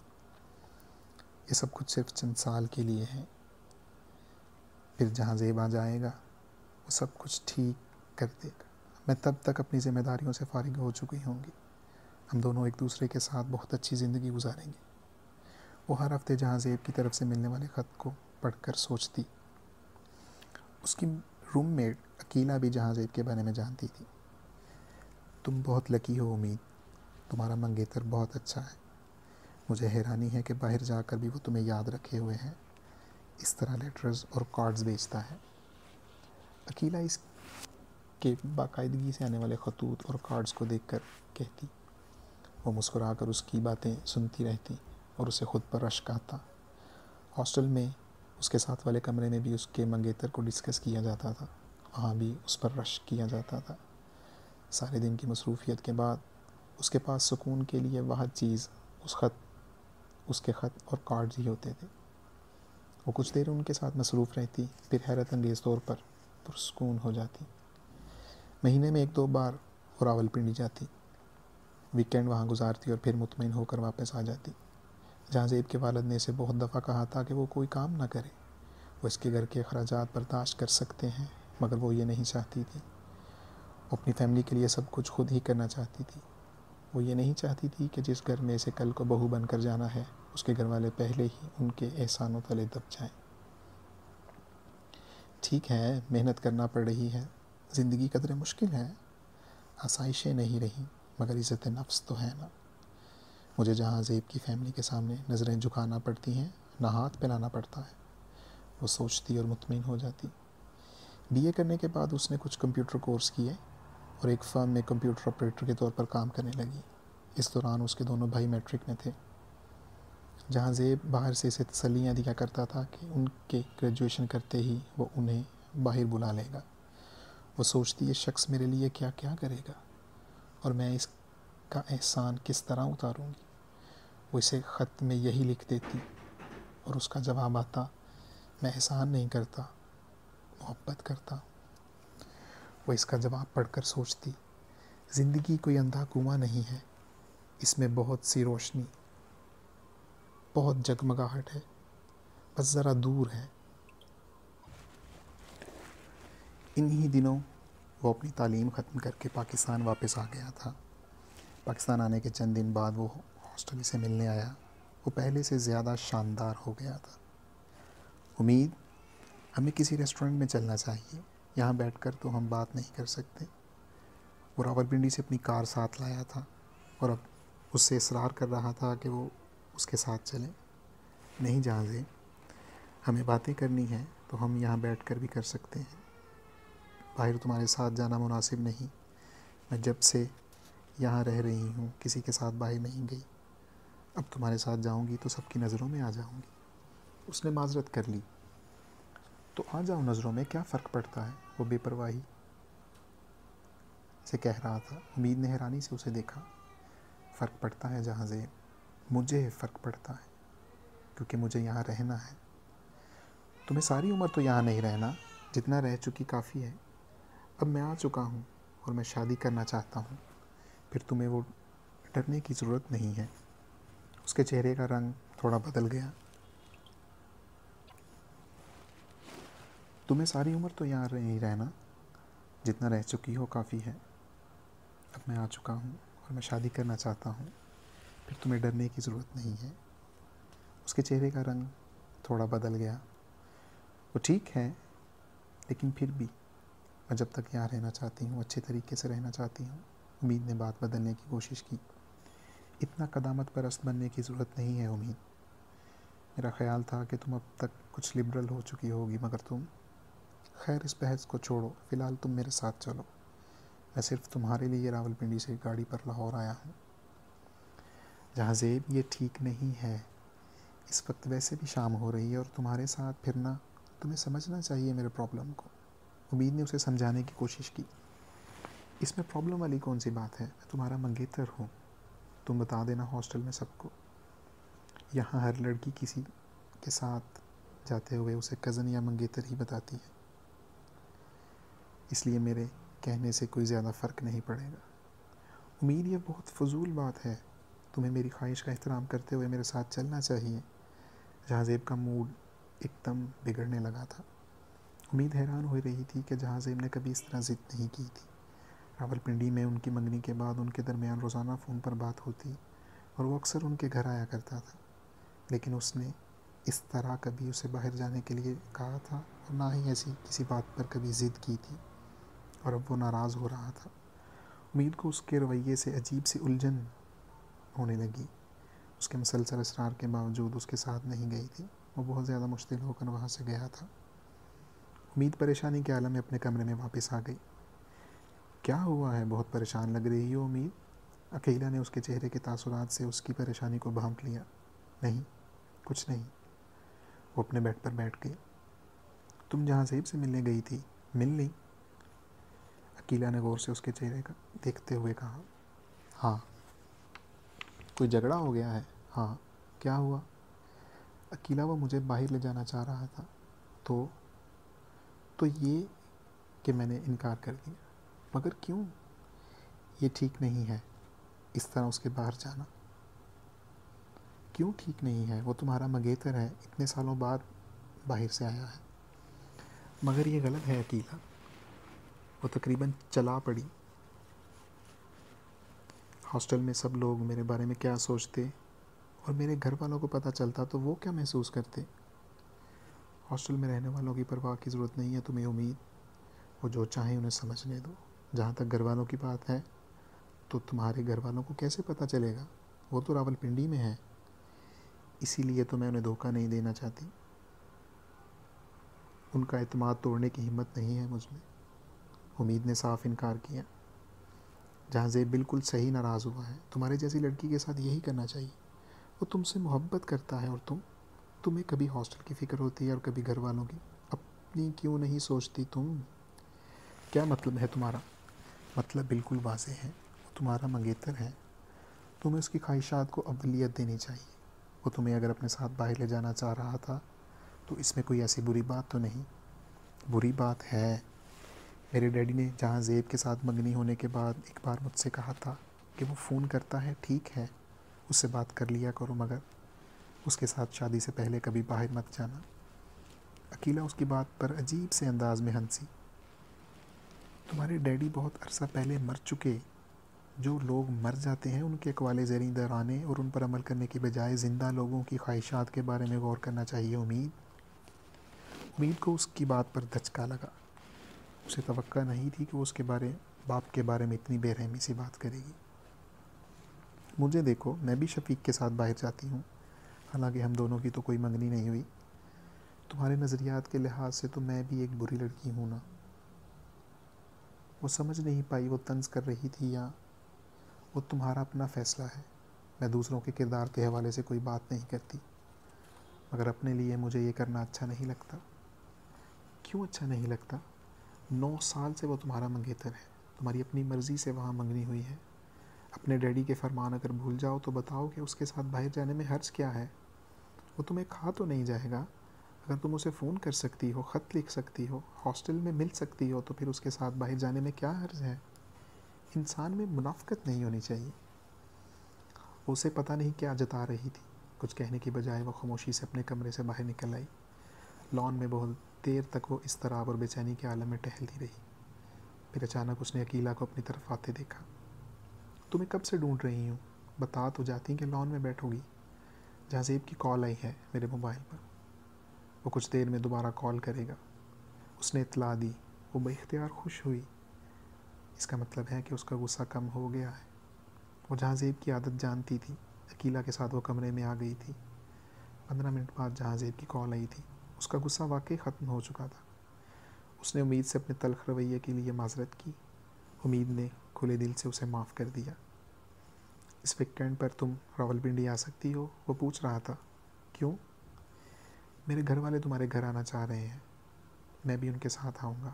یہ سب کچھ صرف چند سال کے لیے ہے۔ پھر جہاں زیب آ جائے گا، وہ سب کچھ ٹھیک کر دے گا۔ میں تب تک اپنی ذمہ داریوں سے فارغ ہو چکی ہوں گی۔ ہم دونوں ایک دوسرے کے ساتھ بہت اچھی زندگی گزاریں گے۔ وہ ہر ہفتے جہاں زیب کی طرف سے ملنے والے خط کو پڑھ کر سوچتی۔ اس کی روم میٹ اکیلا بھی جہاں زیب کے بارے میں جانتی تھی۔ تم بہت لکی ہو امید۔ تمہارا منگیتر بہت اچھا ہے۔ مجھے حیرانی ہے کہ باہر جا کر بھی وہ تمہیں یاد رکھے ہوئے ہیں۔ اس طرح لیٹرز اور کارڈز بیچتا ہے۔ اکیلا اس کے باقاعدگی سے آنے والے خطوط اور کارڈز کو دیکھ کر کہتی۔ وہ مسکرا کر اس کی باتیں سنتی رہتی اور اسے خود پر رشک آتا۔ ہاسٹل میں اس کے ساتھ والے کمرے میں بھی اس کے منگیتر کو ڈسکس کیا جاتا تھا۔ وہاں بھی اس پر رشک کیا جاتا تھا۔ سارے دن کی مصروفیت کے بعد اس کے پاس سکون کے لیے واحد چیز، اس خط، اس کے خط اور کارڈز ہی ہوتے تھے۔ وہ کچھ دیر ان کے ساتھ مصروف رہتی، پھر حیرت انگیز طور پر پرسکون ہو جاتی۔ مہینے میں ایک دو بار وہ راول پنڈی جاتی۔ ویکینڈ وہاں گزارتی اور پھر مطمئن ہو کر واپس آ جاتی۔ جہاں زیب کے والد نے اسے بہت دفعہ کہا تھا کہ وہ کوئی کام نہ کرے۔ وہ اس کے گھر کے اخراجات برداشت کر سکتے ہیں، مگر وہ یہ نہیں چاہتی تھی۔ وہ اپنی فیملی کے لیے سب کچھ خود ہی کرنا چاہتی تھی۔ وہ یہ نہیں چاہتی تھی کہ جس گھر میں سے کل کو بہو بن کر جانا ہے، اس کے گھر والے پہلے ہی ان کے احسانوں تلے دب جائیں۔ ٹھیک ہے، محنت کرنا پڑ رہی ہے۔ زندگی قدرے مشکل ہے، آسائشیں نہیں رہیں، مگر عزت نفس تو ہے نا۔ مجھے جہاں زیب کی فیملی کے سامنے نظریں جھکانا پڑتی ہیں، نہ ہاتھ پلانا پڑتا ہے۔ وہ سوچتی اور مطمئن ہو جاتی۔ بی اے کرنے کے بعد اس نے کچھ کمپیوٹر کورس کیے اور ایک فرم میں کمپیوٹر آپریٹر کے طور پر کام کرنے لگی۔ اس دوران اس کے دونوں بھائی میٹرک میں تھے۔ جہاں زیب باہر سے اسے تسلیاں دیا کرتا تھا کہ ان کے گریجویشن کرتے ہی وہ انہیں باہر بلا لے گا۔ وہ سوچتی یہ شخص میرے لیے کیا کیا کرے گا؟ اور میں اس کا احسان کس طرح اتاروں گی؟ وہ اسے خط میں یہی لکھ دیتی اور اس کا جواب آتا، میں احسان نہیں کرتا، محبت کرتا. وہ اس کا جواب پڑھ کر سوچتی، زندگی کوئی اندھا کنواں نہیں ہے، اس میں بہت سی روشنی، بہت جگمگاہٹ ہے، بس ذرا دور ہے. انہی دنوں وہ اپنی تعلیم ختم کر کے پاکستان واپس آ گیا تھا۔ پاکستان آنے کے چند دن بعد وہ ہاسٹل سے ملنے آیا۔ وہ پہلے سے زیادہ شاندار ہو گیا تھا۔ امید، ہمیں کسی ریسٹورنٹ میں چلنا چاہیے۔ یہاں بیٹھ کر تو ہم بات نہیں کر سکتے۔ وہ راول پنڈی سے اپنی کار ساتھ لایا تھا اور اب اس سے اصرار کر رہا تھا کہ وہ اس کے ساتھ چلیں نہیں جہازیں ہمیں باتیں کرنی ہیں تو ہم یہاں بیٹھ کر بھی کر سکتے ہیں۔ باہر تمہارے ساتھ جانا مناسب نہیں۔ میں جب سے یہاں رہ رہی ہوں، کسی کے ساتھ باہر نہیں گئی۔ اب تمہارے ساتھ جاؤں گی تو سب کی نظروں میں آ جاؤں گی۔ اس نے معذرت کر لی۔ تو آ جاؤ نظروں میں، کیا فرق پڑتا ہے؟ وہ بے پرواہی سے کہہ رہا تھا۔ امید نے حیرانی سے اسے دیکھا۔ فرق پڑتا ہے جہاں سے مجھے فرق پڑتا ہے، کیونکہ مجھے یہاں رہنا ہے۔ تمہیں ساری عمر تو یہاں نہیں رہنا، جتنا رہ چکی کافی ہے۔ اب میں آ چکا ہوں اور میں شادی کرنا چاہتا ہوں۔ پھر تمہیں وہ ڈرنے کی ضرورت نہیں ہے۔ اس کے چہرے کا رنگ تھوڑا بدل گیا۔ تمہیں ساری عمر تو یہاں نہیں رہنا، جتنا رہ چکی ہو کافی ہے۔ اب میں آ چکا ہوں اور میں شادی کرنا چاہتا ہوں، پھر تمہیں ڈرنے کی ضرورت نہیں ہے۔ اس کے چہرے کا رنگ تھوڑا بدل گیا۔ وہ ٹھیک ہے، لیکن پھر بھی میں جب تک یہاں رہنا چاہتی ہوں، اچھے طریقے سے رہنا چاہتی ہوں، امید نے بات بدلنے کی کوشش کی۔ اتنا قدامت پرست بننے کی ضرورت نہیں ہے، امید۔ میرا خیال تھا کہ تم اب تک کچھ لبرل ہو چکی ہوگی، مگر تم۔ خیر، اس بحث کو چھوڑو۔ فی الحال تم میرے ساتھ چلو۔ میں صرف تمہارے لیے راول پنڈی سے گاڑی پر لاہور آیا ہوں۔ جہاں زیب، یہ ٹھیک نہیں ہے۔ اس وقت ویسے بھی شام ہو رہی ہے اور تمہارے ساتھ پھرنا، تمہیں سمجھنا چاہیے میرے پرابلم کو۔ امید نے اسے سمجھانے کی کوشش کی۔ اس میں پرابلم والی کون سی بات ہے؟ میں تمہارا منگیتر ہوں۔ تم بتا دینا ہاسٹل میں سب کو۔ یہاں ہر لڑکی کسی کے ساتھ جاتے ہوئے اسے کزن یا منگیتر ہی بتاتی ہے۔ اس لیے میرے کہنے سے کوئی زیادہ فرق نہیں پڑے گا۔ امید یہ بہت فضول بات ہے۔ تمہیں میری خواہش کا احترام کرتے ہوئے میرے ساتھ چلنا چاہیے۔ جہاں زیب کا موڈ ایک دم بگڑنے لگا تھا۔ امید حیران ہو رہی تھی کہ جہاں زیب نے کبھی اس طرح ضد نہیں کی تھی۔ راول پنڈی میں ان کی منگنی کے بعد ان کے درمیان روزانہ فون پر بات ہوتی اور وہ اکثر ان کے گھر آیا کرتا تھا، لیکن اس نے اس طرح کبھی اسے باہر جانے کے لیے کہا تھا اور نہ ہی ایسی کسی بات پر کبھی ضد کی تھی۔ اور اب وہ ناراض ہو رہا تھا۔ امید کو اس کے رویے سے عجیب سی الجھن ہونے لگی۔ اس کے مسلسل اسرار کے باوجود اس کے ساتھ نہیں گئی تھی۔ وہ بہت زیادہ مشکل ہو کر وہاں سے گیا تھا۔ امید پریشانی کے عالم میں اپنے کمرے میں واپس آ گئی۔ کیا ہوا ہے؟ بہت پریشان لگ رہی ہو امید اکیلا نے اس کے چہرے کے تاثرات سے اس کی پریشانی کو بھانپ لیا۔ نہیں، کچھ نہیں۔ وہ اپنے بیڈ پر بیٹھ گئی تم جہاں زیب سے ملنے گئی تھی، مل لی۔ اکیلا نے غور سے اس کے چہرے کا دیکھتے ہوئے کہا ہاں۔ کوئی جھگڑا ہو گیا ہے؟ ہاں۔ کیا ہوا؟ اکیلا وہ مجھے باہر لے جانا چاہ رہا تھا۔ تو؟ تو یہ کہ میں نے انکار کر دیا۔ مگر کیوں؟ یہ ٹھیک نہیں ہے اس طرح اس کے باہر جانا۔ کیوں ٹھیک نہیں ہے؟ وہ تمہارا مگیتر ہے، اتنے سالوں بعد باہر سے آیا ہے۔ مگر یہ غلط ہے اکیلا وہ تقریباً چلا پڑی۔ ہاسٹل میں سب لوگ میرے بارے میں کیا سوچتے؟ اور میرے گھر والوں کو پتہ چلتا تو وہ کیا محسوس کرتے؟ ہاسٹل میں رہنے والوں کی پرواہ کی ضرورت نہیں ہے تمہیں امید۔ وہ جو چاہیں انہیں سمجھنے دو۔ جہاں تک گھر والوں کی بات ہے، تو تمہارے گھر والوں کو کیسے پتہ چلے گا؟ وہ تو راول پنڈی میں ہے اسی لیے تو میں انہیں دھوکہ نہیں دینا چاہتی۔ ان کا اعتماد توڑنے کی ہمت نہیں ہے مجھ میں۔ امید نے صاف انکار کیا۔ جہاں زیب بالکل صحیح ناراض ہوا ہے، تمہارے جیسی لڑکی کے ساتھ یہی کرنا چاہیے۔ وہ تم سے محبت کرتا ہے اور تم، تمہیں کبھی ہاسٹل کی فکر ہوتی ہے اور کبھی گھر والوں کی۔ اپنی کیوں نہیں سوچتی تم؟ کیا مطلب ہے تمہارا؟ مطلب بالکل واضح ہے، وہ تمہارا منگیتر ہے۔ تمہیں اس کی خواہشات کو اولیت دینی چاہیے۔ وہ تمہیں اگر اپنے ساتھ باہر لے جانا چاہ رہا تھا، تو اس میں کوئی ایسی بری بات تو نہیں۔ بری بات ہے۔ میرے ڈیڈی نے جہاں زیب کے ساتھ منگنی ہونے کے بعد ایک بار مجھ سے کہا تھا کہ وہ فون کرتا ہے، ٹھیک ہے، اس سے بات کر لیا کرو، مگر اس کے ساتھ شادی سے پہلے کبھی باہر مت جانا۔ اکیلا اس کی بات پر عجیب سے انداز میں ہنسی۔ تمہارے ڈیڈی بہت عرصہ پہلے مر چکے۔ جو لوگ مر جاتے ہیں، ان کے اقوال زیریں درانے اور ان پر عمل کرنے کی بجائے زندہ لوگوں کی خواہشات کے بارے میں غور کرنا چاہیے۔ امید۔ امید کو اس کی بات پر دھچکا لگا۔ اسے توقع نہیں تھی کہ وہ اس کے بارے، باپ کے بارے میں اتنی بے رحمی سے بات کرے گی۔ مجھے دیکھو، میں بھی شفیق کے ساتھ باہر جاتی ہوں۔ حالانکہ ہم دونوں کی تو کوئی منگنی نہیں ہوئی۔ تمہارے نظریات کے لحاظ سے تو میں بھی ایک بری لڑکی ہوں نا۔ وہ سمجھ نہیں پائی، وہ طنز کر رہی تھی یا وہ تمہارا اپنا فیصلہ ہے۔ میں دوسروں کے کردار کے حوالے سے کوئی بات نہیں کرتی مگر اپنے لیے مجھے یہ کرنا اچھا نہیں لگتا۔ کیوں اچھا نہیں لگتا؟ نو سال سے وہ تمہارا منگیتر ہے، تمہاری اپنی مرضی سے وہاں منگنی ہوئی ہے۔ اپنے ڈیڈی کے فرمان اگر بھول جاؤ تو بتاؤ کہ اس کے ساتھ باہر جانے میں حرض کیا ہے۔ وہ تمہیں کھا تو نہیں جائے گا اگر تم اسے فون کر سکتی ہو، خط لکھ سکتی ہو، ہاسٹل میں مل سکتی ہو، تو پھر اس کے ساتھ باہر جانے میں کیا حرض ہے؟ انسان میں منافقت نہیں ہونی چاہیے۔ اسے پتہ نہیں کیا جتا رہی تھی۔ کچھ کہنے کی بجائے وہ خاموشی سے اپنے کمرے سے باہر نکل آئی۔ لان میں بہت دیر تک وہ اس طرح اور بے چینی کے عالم میں ٹہلتی رہی۔ پھر اچانک اس نے اکیلا کو اپنی طرف آتے دیکھا۔ تمہیں کب سے ڈھونڈ رہی ہوں؟ بتا تو جاتی کہ لان میں بیٹھو گی۔ جہاں زیب کی کال آئی ہے میرے موبائل پر۔ وہ کچھ دیر میں دوبارہ کال کرے گا۔ اس نے اطلاع دی۔ وہ بے اختیار خوش ہوئی۔ اس کا مطلب ہے کہ اس کا غصہ کم ہو گیا ہے۔ وہ جہاں زیب کی عادت جانتی تھی، اکیلا کے ساتھ وہ کمرے میں آ گئی تھی۔ پندرہ منٹ بعد جہاں زیب کی کال آئی تھی، اس کا غصہ واقعی ختم ہو چکا تھا۔ اس نے امید سے اپنے تلخ رویے کے لیے معذرت کی۔ امید نے کھلے دل سے اسے معاف کر دیا۔ اس ویکینڈ پر تم راول پنڈی آ سکتی ہو؟ وہ پوچھ رہا تھا، کیوں؟ میرے گھر والے تمہارے گھر آنا چاہ رہے ہیں۔ میں بھی ان کے ساتھ آؤں گا۔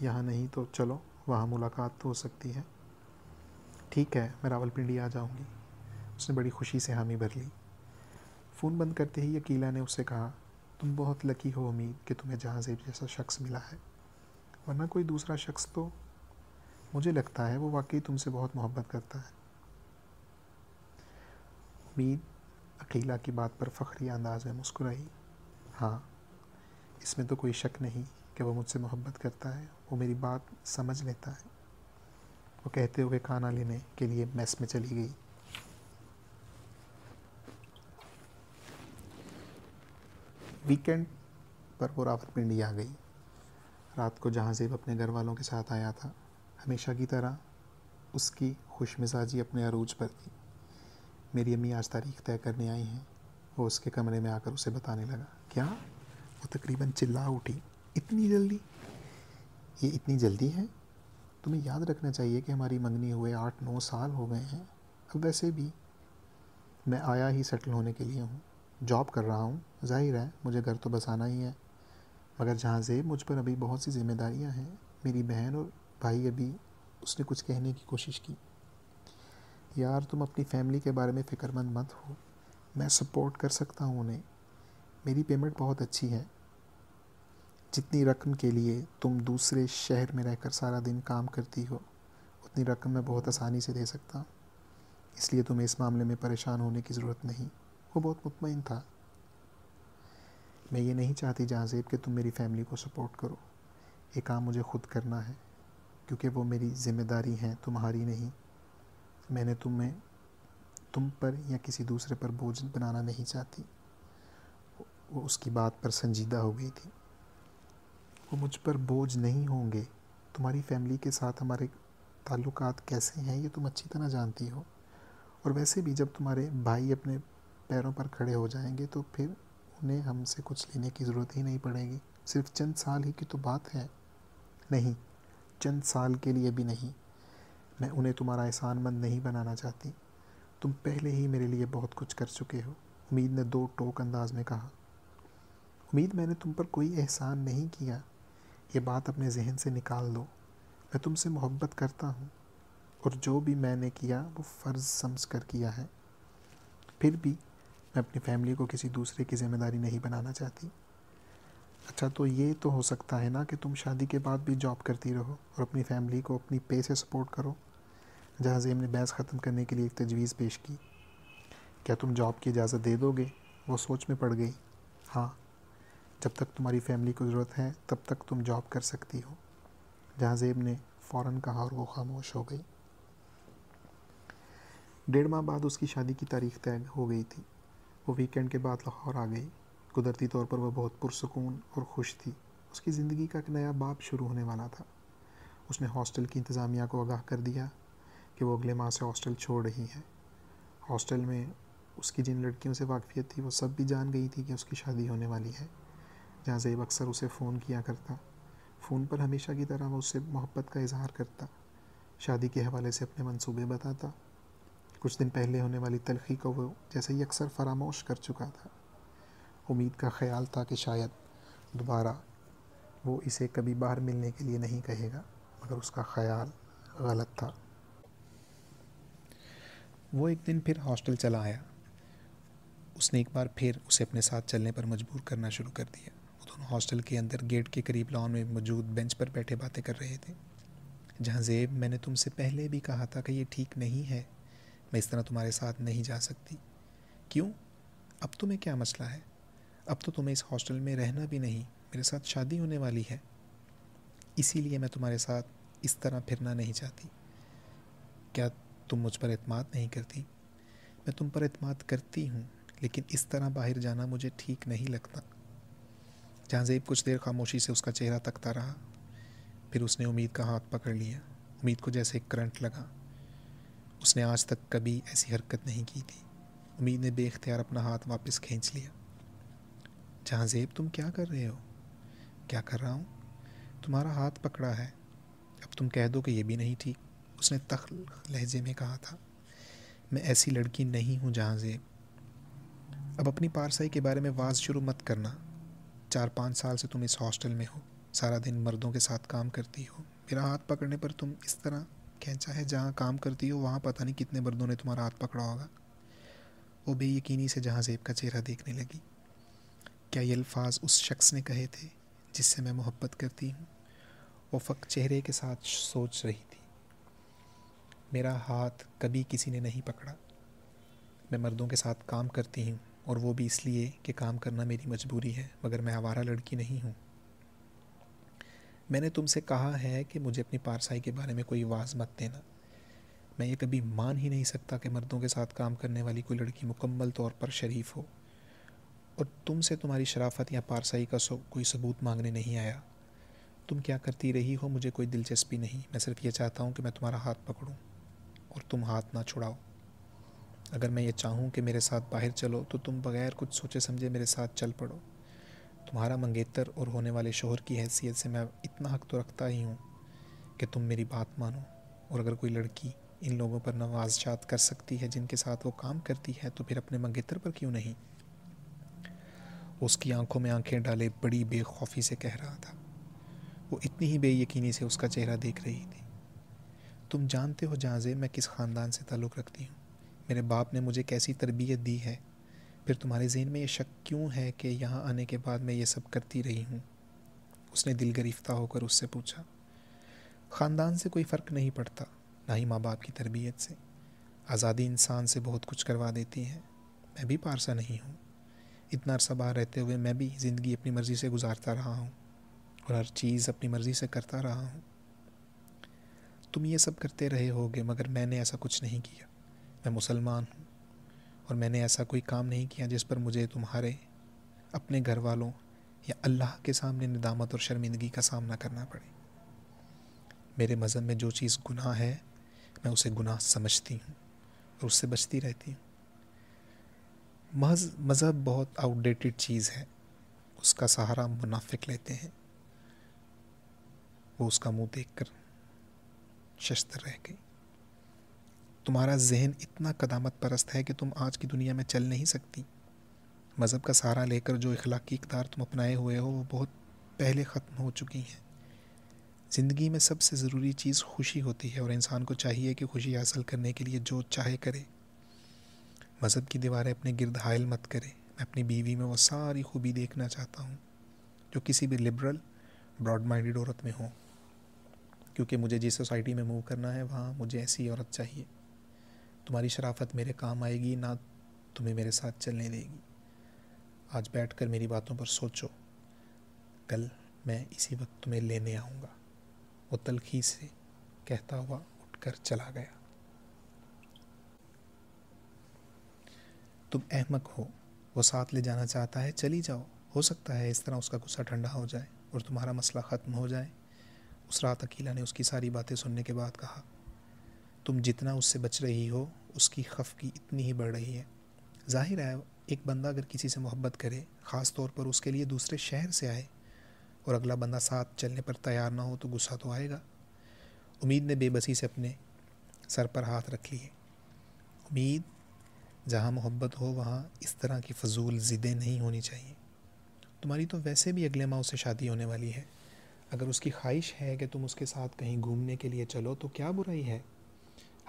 یہاں نہیں تو چلو، وہاں ملاقات تو ہو سکتی ہے۔ ٹھیک ہے، میں راول پنڈی آ جاؤں گی۔ اس نے بڑی خوشی سے حامی بھر لی۔ فون بند کرتے ہی اکیلا نے اس سے کہا، تم بہت لکی ہو امید کہ تمہیں جہاں زیب جیسا شخص ملا ہے۔ ورنہ کوئی دوسرا شخص تو مجھے لگتا ہے وہ واقعی تم سے بہت محبت کرتا ہے۔ امید اکیلا کی بات پر فخری انداز میں مسکرائی۔ ہاں اس میں تو کوئی شک نہیں کہ وہ مجھ سے محبت کرتا ہے، وہ میری بات سمجھ لیتا ہے۔ وہ کہتے ہوئے کھانا لینے کے لیے میس میں چلی گئی۔ ویکینڈ پر وہ راوت پنڈی آ گئی۔ رات کو جہاں زیب اپنے گھر والوں کے ساتھ آیا تھا، ہمیشہ کی طرح اس کی خوش مزاجی اپنے عروج پر تھی۔ میری امی آج تاریخ طے کرنے آئی ہیں، وہ اس کے کمرے میں آ کر اسے بتانے لگا۔ کیا؟ وہ تقریباً چلا اٹھی۔ اتنی جلدی؟ یہ اتنی جلدی ہے؟ تمہیں یاد رکھنا چاہیے کہ ہماری منگنی ہوئے آٹھ نو سال ہو گئے ہیں۔ اب ویسے بھی میں آیا ہی سیٹل ہونے کے لیے ہوں۔ جاب کر رہا ہوں۔ ظاہر ہے، مجھے گھر تو بس آنا ہی ہے۔ مگر جہاں زیب مجھ پر ابھی بہت سی ذمہ داریاں ہیں، میری بہن اور بھائی ابھی اس نے کچھ کہنے کی کوشش کی۔ یار، تم اپنی فیملی کے بارے میں فکر مند مت ہو۔ میں سپورٹ کر سکتا ہوں انہیں۔ میری پیمنٹ بہت اچھی ہے۔ جتنی رقم کے لیے تم دوسرے شہر میں رہ کر سارا دن کام کرتی ہو، اتنی رقم میں بہت آسانی سے دے سکتا۔ ہوں اس لیے تمہیں اس معاملے میں پریشان ہونے کی ضرورت نہیں۔ وہ بہت مطمئن تھا۔ میں یہ نہیں چاہتی جہاں زیب کہ تم میری فیملی کو سپورٹ کرو۔ یہ کام مجھے خود کرنا ہے، کیونکہ وہ میری ذمہ داری ہیں، تمہاری نہیں۔ میں نے تمہیں تم پر یا کسی دوسرے پر بوجھ بنانا نہیں چاہتی۔ وہ اس کی بات پر سنجیدہ ہو گئی تھی۔ وہ مجھ پر بوجھ نہیں ہوں گے۔ تمہاری فیملی کے ساتھ ہمارے تعلقات کیسے ہیں یہ تم اچھی طرح جانتی ہو۔ اور ویسے بھی جب تمہارے بھائی اپنے پیروں پر کھڑے ہو جائیں گے تو پھر انہیں ہم سے کچھ لینے کی ضرورت ہی نہیں پڑے گی۔ صرف چند سال ہی کی تو بات ہے۔ نہیں، چند سال کے لیے بھی نہیں۔ میں انہیں تمہارا احسان مند نہیں بنانا چاہتی۔ تم پہلے ہی میرے لیے بہت کچھ کر چکے ہو۔ امید نے دو ٹوک انداز میں کہا۔ امید میں نے تم پر کوئی احسان نہیں کیا۔ یہ بات اپنے ذہن سے نکال دو میں تم سے محبت کرتا ہوں۔ اور جو بھی میں نے کیا، وہ فرض سمجھ کر کیا ہے۔ پھر بھی میں اپنی فیملی کو کسی دوسرے کی ذمہ داری نہیں بنانا چاہتی۔ اچھا تو یہ تو ہو سکتا ہے نا کہ تم شادی کے بعد بھی جاب کرتی رہو اور اپنی فیملی کو اپنی پے سے سپورٹ کرو۔ جہاں زیم نے بحث ختم کرنے کے لیے ایک تجویز پیش کی۔ کیا تم جاب کی اجازت دے دو گے؟ وہ سوچ میں پڑ گئی۔ ہاں جب تک تمہاری فیملی کو ضرورت ہے، تب تک تم جاب کر سکتی ہو۔ جہاں زیب نے فوراً کہا اور وہ خاموش ہو گئی۔ ڈیڑھ ماہ بعد اس کی شادی کی تاریخ طے ہو گئی تھی۔ وہ ویکینڈ کے بعد لاہور آ گئی۔ قدرتی طور پر وہ بہت پرسکون اور خوش تھی۔ اس کی زندگی کا ایک نیا باب شروع ہونے والا تھا۔ اس نے ہاسٹل کی انتظامیہ کو آگاہ کر دیا کہ وہ اگلے ماہ سے ہاسٹل چھوڑ رہی ہے ہاسٹل میں اس کی جن لڑکیوں سے واقفیت تھی، وہ سب بھی جان گئی تھی کہ اس کی شادی ہونے والی ہے۔ جہاں زیب اکثر اسے فون کیا کرتا۔ فون پر ہمیشہ کی طرح وہ اس سے محبت کا اظہار کرتا۔ شادی کے حوالے سے اپنے منصوبے بتاتا۔ کچھ دن پہلے ہونے والی تلخی کو وہ جیسے ہی اکثر فراموش کر چکا تھا۔ امید کا خیال تھا کہ شاید دوبارہ وہ اسے کبھی باہر ملنے کے لیے نہیں کہے گا، مگر اس کا خیال غلط تھا۔ وہ ایک دن پھر ہاسٹل چلا آیا۔ اس نے ایک بار پھر اسے اپنے ساتھ چلنے پر مجبور کرنا شروع کر دیا۔ وہ دونوں ہاسٹل کے اندر گیٹ کے قریب لان میں موجود بینچ پر بیٹھے باتیں کر رہے تھے۔ جہاں زیب، میں نے تم سے پہلے بھی کہا تھا کہ یہ ٹھیک نہیں ہے، میں اس طرح تمہارے ساتھ نہیں جا سکتی۔ کیوں؟ اب تمہیں کیا مسئلہ ہے؟ اب تو تمہیں اس ہاسٹل میں رہنا بھی نہیں، میرے ساتھ شادی ہونے والی ہے۔ اسی لیے میں تمہارے ساتھ اس طرح پھرنا نہیں چاہتی۔ کیا تم مجھ پر اعتماد نہیں کرتی؟ میں تم پر اعتماد کرتی ہوں، لیکن اس طرح باہر جانا مجھے ٹھیک نہیں لگتا۔ جہاں زیب کچھ دیر خاموشی سے اس کا چہرہ تکتا رہا، پھر اس نے امید کا ہاتھ پکڑ لیا۔ امید کو جیسے ایک کرنٹ لگا۔ اس نے آج تک کبھی ایسی حرکت نہیں کی تھی۔ امید نے بے اختیار اپنا ہاتھ واپس کھینچ لیا۔ جہاں زیب تم کیا کر رہے ہو؟ کیا کر رہا ہوں؟ تمہارا ہاتھ پکڑا ہے۔ اب تم کہہ دو کہ یہ بھی نہیں ٹھیک۔ اس نے تخ لہجے میں کہا تھا، میں ایسی لڑکی نہیں ہوں جہاں زیب اب اپنی پارسائی کے بارے میں واز شروع مت کرنا۔ چار پانچ سال سے تم اس ہاسٹل میں ہو، سارا دن مردوں کے ساتھ کام کرتی ہو۔ میرا ہاتھ پکڑنے پر تم اس طرح کھینچا ہے جہاں کام کرتی ہو، وہاں پتہ نہیں کتنے مردوں نے تمہارا ہاتھ پکڑا ہوگا۔ وہ بے یقینی سے جہاں زیب کا چہرہ دیکھنے لگی۔ کیا یہ الفاظ اس شخص نے کہے تھے جس سے میں محبت کرتی ہوں؟ وہ فق چہرے کے ساتھ سوچ رہی تھی۔ میرا ہاتھ کبھی کسی نے نہیں پکڑا۔ میں مردوں کے ساتھ کام کرتی ہوں۔ اور وہ بھی اس لیے کہ کام کرنا میری مجبوری ہے، مگر میں آوارہ لڑکی نہیں ہوں۔ میں نے تم سے کہا ہے کہ مجھے اپنی پارسائی کے بارے میں کوئی واز مت دینا۔ میں یہ کبھی مان ہی نہیں سکتا کہ مردوں کے ساتھ کام کرنے والی کوئی لڑکی مکمل طور پر شریف ہو۔ اور تم سے تمہاری شرافت یا پارسائی کا سو، کوئی ثبوت مانگنے نہیں آیا۔ تم کیا کرتی رہی ہو؟ مجھے کوئی دلچسپی نہیں۔ میں صرف یہ چاہتا ہوں کہ میں تمہارا ہاتھ پکڑوں اور تم ہاتھ نہ چھڑاؤ۔ اگر میں یہ چاہوں کہ میرے ساتھ باہر چلو تو تم بغیر کچھ سوچے سمجھے میرے ساتھ چل پڑو۔ تمہارا منگیتر اور ہونے والے شوہر کی حیثیت سے میں اتنا حق تو رکھتا ہی ہوں کہ تم میری بات مانو۔ اور اگر کوئی لڑکی ان لوگوں پر نوازشات کر سکتی ہے جن کے ساتھ وہ کام کرتی ہے تو پھر اپنے منگیتر پر کیوں نہیں؟ اس کی آنکھوں میں آنکھیں ڈالے بڑی بے خوفی سے کہہ رہا تھا۔ وہ اتنی ہی بے یقینی سے اس کا چہرہ دیکھ رہی تھی۔ تم جانتے ہو جہاں میں کس خاندان سے تعلق رکھتی ہوں؟ میرے باپ نے مجھے کیسی تربیت دی ہے۔ پھر تمہارے ذہن میں یہ شک کیوں ہے کہ یہاں آنے کے بعد میں یہ سب کرتی رہی ہوں؟ اس نے دل گرفتہ ہو کر اس سے پوچھا۔ خاندان سے کوئی فرق نہیں پڑتا، نہ ہی ماں باپ کی تربیت سے۔ آزادی انسان سے بہت کچھ کروا دیتی ہے۔ میں بھی پارسا نہیں ہوں۔ اتنا عرصہ باہر رہتے ہوئے میں بھی زندگی اپنی مرضی سے گزارتا رہا ہوں اور ہر چیز اپنی مرضی سے کرتا رہا ہوں۔ تم یہ سب کرتے رہے ہوگے، مگر میں نے ایسا کچھ نہیں کیا۔ میں مسلمان ہوں اور میں نے ایسا کوئی کام نہیں کیا جس پر مجھے تمہارے، اپنے گھر والوں یا اللہ کے سامنے ندامت اور شرمندگی کا سامنا کرنا پڑے۔ میرے مذہب میں جو چیز گناہ ہے، میں اسے گناہ سمجھتی ہوں اور اس سے بچتی رہتی ہوں۔ محض مذہب بہت آؤٹ ڈیٹڈ چیز ہے۔ اس کا سہارا منافق لیتے ہیں۔ وہ اس کا منہ دیکھ کر ششتر رہ گئی۔ تمہارا ذہن اتنا قدامت پرست ہے کہ تم آج کی دنیا میں چل نہیں سکتی۔ مذہب کا سہارا لے کر جو اخلاقی اقدار تم اپنائے ہوئے ہو، وہ بہت پہلے ختم ہو چکی ہیں۔ زندگی میں سب سے ضروری چیز خوشی ہوتی ہے اور انسان کو چاہیے کہ خوشی حاصل کرنے کے لیے جو چاہے کرے۔ مذہب کی دیواریں اپنے گرد حائل مت کرے میں اپنی بیوی میں وہ ساری خوبی دیکھنا چاہتا ہوں جو کسی بھی لبرل براڈ مائنڈیڈ عورت میں ہوں کیونکہ مجھے جس سوسائٹی میں موو کرنا ہے، وہاں مجھے ایسی عورت چاہیے۔ تمہاری شرافت میرے کام آئے گی، نہ تمہیں میرے ساتھ چلنے دے گی۔ آج بیٹھ کر میری باتوں پر سوچو۔ کل میں اسی وقت تمہیں لینے آؤں گا۔ وہ تلخی سے کہتا ہوا اٹھ کر چلا گیا۔ تم احمق ہو۔ وہ ساتھ لے جانا چاہتا ہے، چلی جاؤ۔ ہو سکتا ہے اس طرح اس کا غصہ ٹھنڈا ہو جائے اور تمہارا مسئلہ ختم ہو جائے۔ اس رات اکیلا نے اس کی ساری باتیں سننے کے بعد کہا، تم جتنا اس سے بچ رہی ہو اس کی خف کی اتنی ہی بڑھ رہی ہے۔ ظاہر ہے، ایک بندہ اگر کسی سے محبت کرے، خاص طور پر اس کے لیے دوسرے شہر سے آئے اور اگلا بندہ ساتھ چلنے پر تیار نہ ہو تو غصہ تو آئے گا۔ امید نے بے بسی سے اپنے سر پر ہاتھ رکھ لیے۔ امید، جہاں محبت ہو، وہاں اس طرح کی فضول ضدیں نہیں ہونی چاہیے۔ تمہاری تو ویسے بھی اگلے ماہ سے شادی ہونے والی ہے۔ اگر اس کی خواہش ہے کہ تم اس کے ساتھ کہیں گھومنے کے لیے چلو تو کیا برائی ہے؟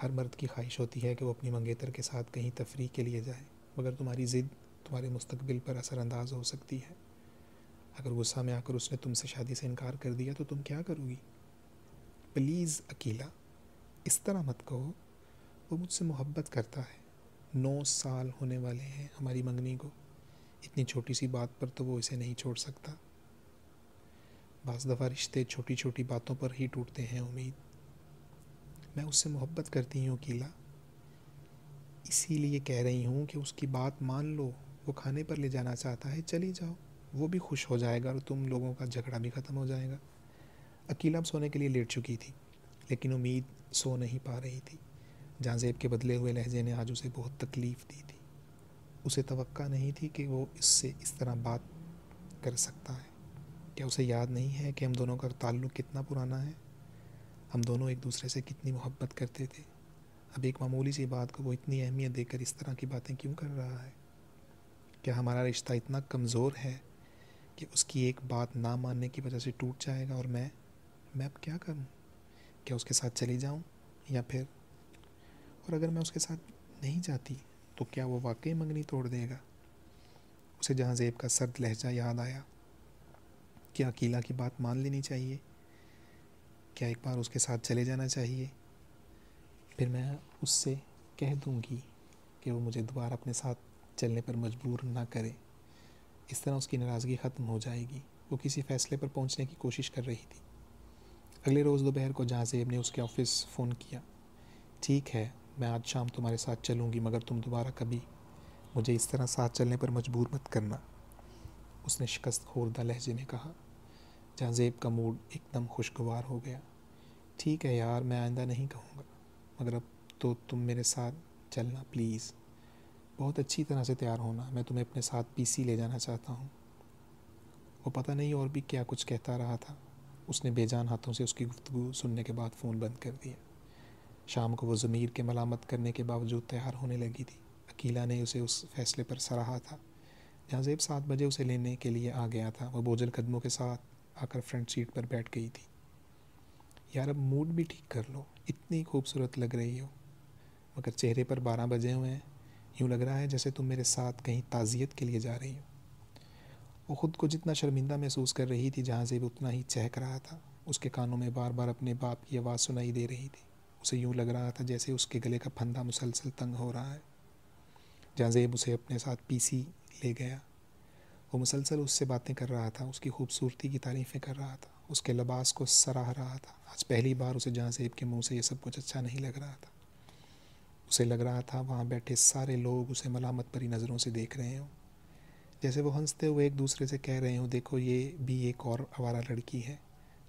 ہر مرد کی خواہش ہوتی ہے کہ وہ اپنی منگیتر کے ساتھ کہیں تفریح کے لیے جائے، مگر تمہاری ضد تمہارے مستقبل پر اثر انداز ہو سکتی ہے۔ اگر غصہ میں آ کر اس نے تم سے شادی سے انکار کر دیا تو تم کیا کرو گی؟ پلیز اکیلا، اس طرح مت کہو، وہ مجھ سے محبت کرتا ہے۔ نو سال ہونے والے ہیں ہماری منگنی کو۔ اتنی چھوٹی سی بات پر تو وہ اسے نہیں چھوڑ سکتا۔ بعض دفعہ رشتے چھوٹی چھوٹی باتوں پر ہی ٹوٹتے ہیں، امید۔ میں اس سے محبت کرتی ہوں کیلا اسی لیے کہہ رہی ہوں کہ اس کی بات مان لو، وہ کھانے پر لے جانا چاہتا ہے، چلی جاؤ، وہ بھی خوش ہو جائے گا اور تم لوگوں کا جھگڑا بھی ختم ہو جائے گا۔ اکیلا اب سونے کے لیے لیٹ چکی تھی، لیکن امید سو نہیں پا رہی تھی۔ جہاں زیب کے بدلے ہوئے لہجے نے آج اسے بہت تکلیف دی تھی۔ اسے توقع نہیں تھی کہ وہ اس سے اس طرح بات کر سکتا ہے۔ کیا اسے یاد نہیں ہے کہ ہم دونوں کا تعلق کتنا پرانا ہے؟ ہم دونوں ایک دوسرے سے کتنی محبت کرتے تھے۔ اب ایک معمولی سی بات کو وہ اتنی اہمیت دے کر اس طرح کی باتیں کیوں کر رہا ہے؟ کیا ہمارا رشتہ اتنا کمزور ہے کہ اس کی ایک بات نہ ماننے کی وجہ سے ٹوٹ جائے گا اور میں میں اب کیا کروں؟ کیا اس کے ساتھ چلی جاؤں یا پھر؟ اور اگر میں اس کے ساتھ نہیں جاتی تو کیا وہ واقعی منگنی توڑ دے گا؟ اسے جہاں زیب کا سرد لہجہ یاد آیا کیا اکیلا کی بات مان لینی چاہیے۔ کیا ایک بار اس کے ساتھ چلے جانا چاہیے؟ پھر میں اس سے کہہ دوں گی کہ وہ مجھے دوبارہ اپنے ساتھ چلنے پر مجبور نہ کرے۔ اس طرح اس کی ناراضگی ختم ہو جائے گی۔ وہ کسی فیصلے پر پہنچنے کی کوشش کر رہی تھی۔ اگلے روز دوپہر کو جہاں زیب نے اس کے آفس فون کیا، ٹھیک ہے، میں آج شام تمہارے ساتھ چلوں گی، مگر تم دوبارہ کبھی مجھے اس طرح ساتھ چلنے پر مجبور مت کرنا۔ اس نے شکست خوردہ لہجے میں کہا۔ جہاں زیب کا موڈ ایک دم خوشگوار ہو گیا۔ ٹھیک ہے یار، میں آئندہ نہیں کہوں گا، مگر اب تو تم میرے ساتھ چلنا، پلیز۔ بہت اچھی طرح سے تیار ہونا، میں تمہیں اپنے ساتھ پی سی لے جانا چاہتا ہوں۔ وہ پتہ نہیں اور بھی کیا کچھ کہتا رہا تھا۔ اس نے بے جان ہاتھوں سے اس کی گفتگو سننے کے بعد فون بند کر دیا۔ شام کو وہ ضمیر کے ملامت کرنے کے باوجود تیار ہونے لگی تھی۔ اکیلا نے اسے اس فیصلے پر سراہا تھا۔ جہاں زیب سات بجے اسے لینے کے لیے آ گیا تھا، وہ بوجھل قدموں کے ساتھ آ کر فرنٹ سیٹ پر بیٹھ گئی تھی۔ یار اب موڈ بھی ٹھیک کر لو، اتنی خوبصورت لگ رہی ہو۔ مگر چہرے پر بارہ بجے ہوئے ہیں۔ یوں لگ رہا ہے جیسے تم میرے ساتھ کہیں تعزیت کے لیے جا رہی ہو۔ وہ خود کو جتنا شرمندہ محسوس کر رہی تھی، جہاں سے اتنا ہی چہک رہا تھا۔ اس کے کانوں میں بار بار اپنے باپ کی آواز سنائی دے رہی تھی۔ اسے یوں لگ رہا تھا جیسے اس کے گلے کا پھندا مسلسل تنگ ہو رہا ہے۔ جہاں زیب اسے اپنے ساتھ پی سی لے گیا۔ وہ مسلسل اس سے باتیں کر رہا تھا، اس کی خوبصورتی کی تعریفیں کر رہا تھا، اس کے لباس کو سراہ رہا تھا۔ آج پہلی بار اسے جہاں زیب کے منہ سے یہ سب کچھ اچھا نہیں لگ رہا تھا۔ اسے لگ رہا تھا وہاں بیٹھے سارے لوگ اسے ملامت پری نظروں سے دیکھ رہے ہوں۔ جیسے وہ ہنستے ہوئے ایک دوسرے سے کہہ رہے ہوں، دیکھو، یہ بھی ایک اور آوارہ لڑکی ہے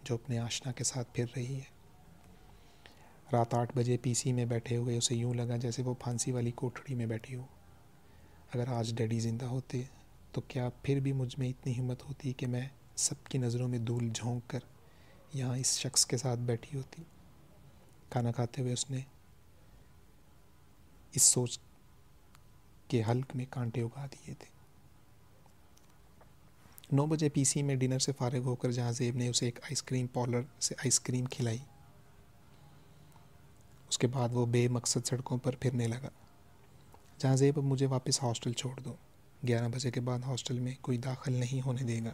جو اپنے آشنا کے ساتھ پھر رہی ہے۔ رات آٹھ بجے پی سی میں بیٹھے ہوئے اسے یوں لگا جیسے وہ پھانسی والی کوٹڑی میں بیٹھی ہو۔ اگر آج ڈیڈی زندہ ہوتے تو کیا پھر بھی مجھ میں اتنی ہمت ہوتی کہ میں سب کی نظروں میں دھول جھونک کر یہاں اس شخص کے ساتھ بیٹھی ہوتی؟ کھانا کھاتے ہوئے اس نے اس سوچ کے حلق میں کانٹے اگا دیے تھے۔ نو بجے پی سی میں ڈنر سے فارغ ہو کر جہاں زیب نے اسے ایک آئس کریم پارلر سے آئس کریم کھلائی۔ اس کے بعد وہ بے مقصد سڑکوں پر پھرنے لگا۔ جہاں زیب اب مجھے واپس ہاسٹل چھوڑ دو۔ گیارہ بجے کے بعد ہاسٹل میں کوئی داخل نہیں ہونے دے گا۔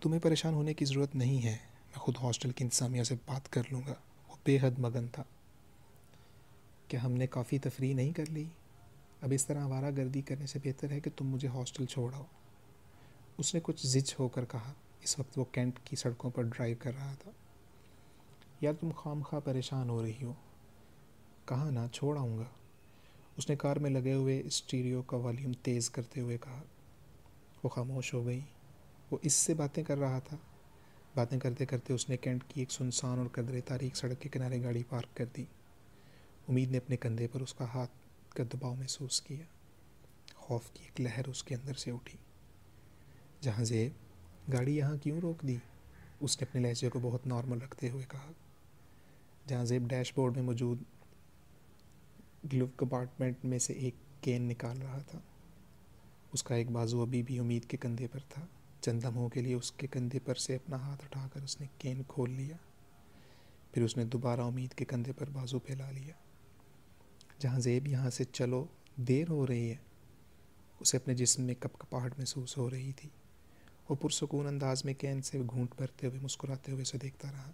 تمہیں پریشان ہونے کی ضرورت نہیں ہے، میں خود ہاسٹل کی انتظامیہ سے بات کر لوں گا۔ وہ بے حد مگن تھا۔ کہ ہم نے کافی تفریح نہیں کر لی؟ اب اس طرح آوارہ گردی کرنے سے بہتر ہے کہ تم مجھے ہاسٹل چھوڑاؤ اس نے کچھ زچ ہو کر کہا۔ اس وقت وہ کینٹ کی سڑکوں پر ڈرائیو کر رہا تھا۔ یار تم خام خواہ پریشان ہو رہی ہو۔ کہاں نہ چھوڑ آؤں گا۔ اس نے کار میں لگے ہوئے اسٹیریو کا والیوم تیز کرتے ہوئے کہا، وہ خاموش ہو گئی۔ وہ اس سے باتیں کر رہا تھا۔ باتیں کرتے کرتے اس نے کینٹ کی ایک سنسان اور قدرے تاریخ سڑک کے کنارے گاڑی پارک کر دی۔ امید نے اپنے کندھے پر اس کا ہاتھ کا دباؤ محسوس کیا۔ خوف کی ایک لہر اس کے اندر سے اٹھی۔ جہاں زیب، گاڑی یہاں کیوں روک دی؟ اس نے اپنے لہجے کو بہت نارمل رکھتے ہوئے کہا۔ جہاں زیب ڈیش بورڈ میں موجود گلو کمپارٹمنٹ میں سے ایک کین نکال رہا تھا۔ اس کا ایک بازو ابھی بھی امید کے کندھے پر تھا۔ چند لمحوں کے لیے اس کے کندھے پر سے اپنا ہاتھ اٹھا کر اس نے کین کھول لیا۔ پھر اس نے دوبارہ امید کے کندھے پر بازو پھیلا لیا۔ جہاں زیب یہاں سے چلو، دیر ہو رہی ہے۔ اسے اپنے جسم میں کپ کپاہٹ محسوس ہو رہی تھی۔ وہ پرسکون انداز میں کین سے گھونٹ بھرتے ہوئے مسکراتے ہوئے اسے دیکھتا رہا۔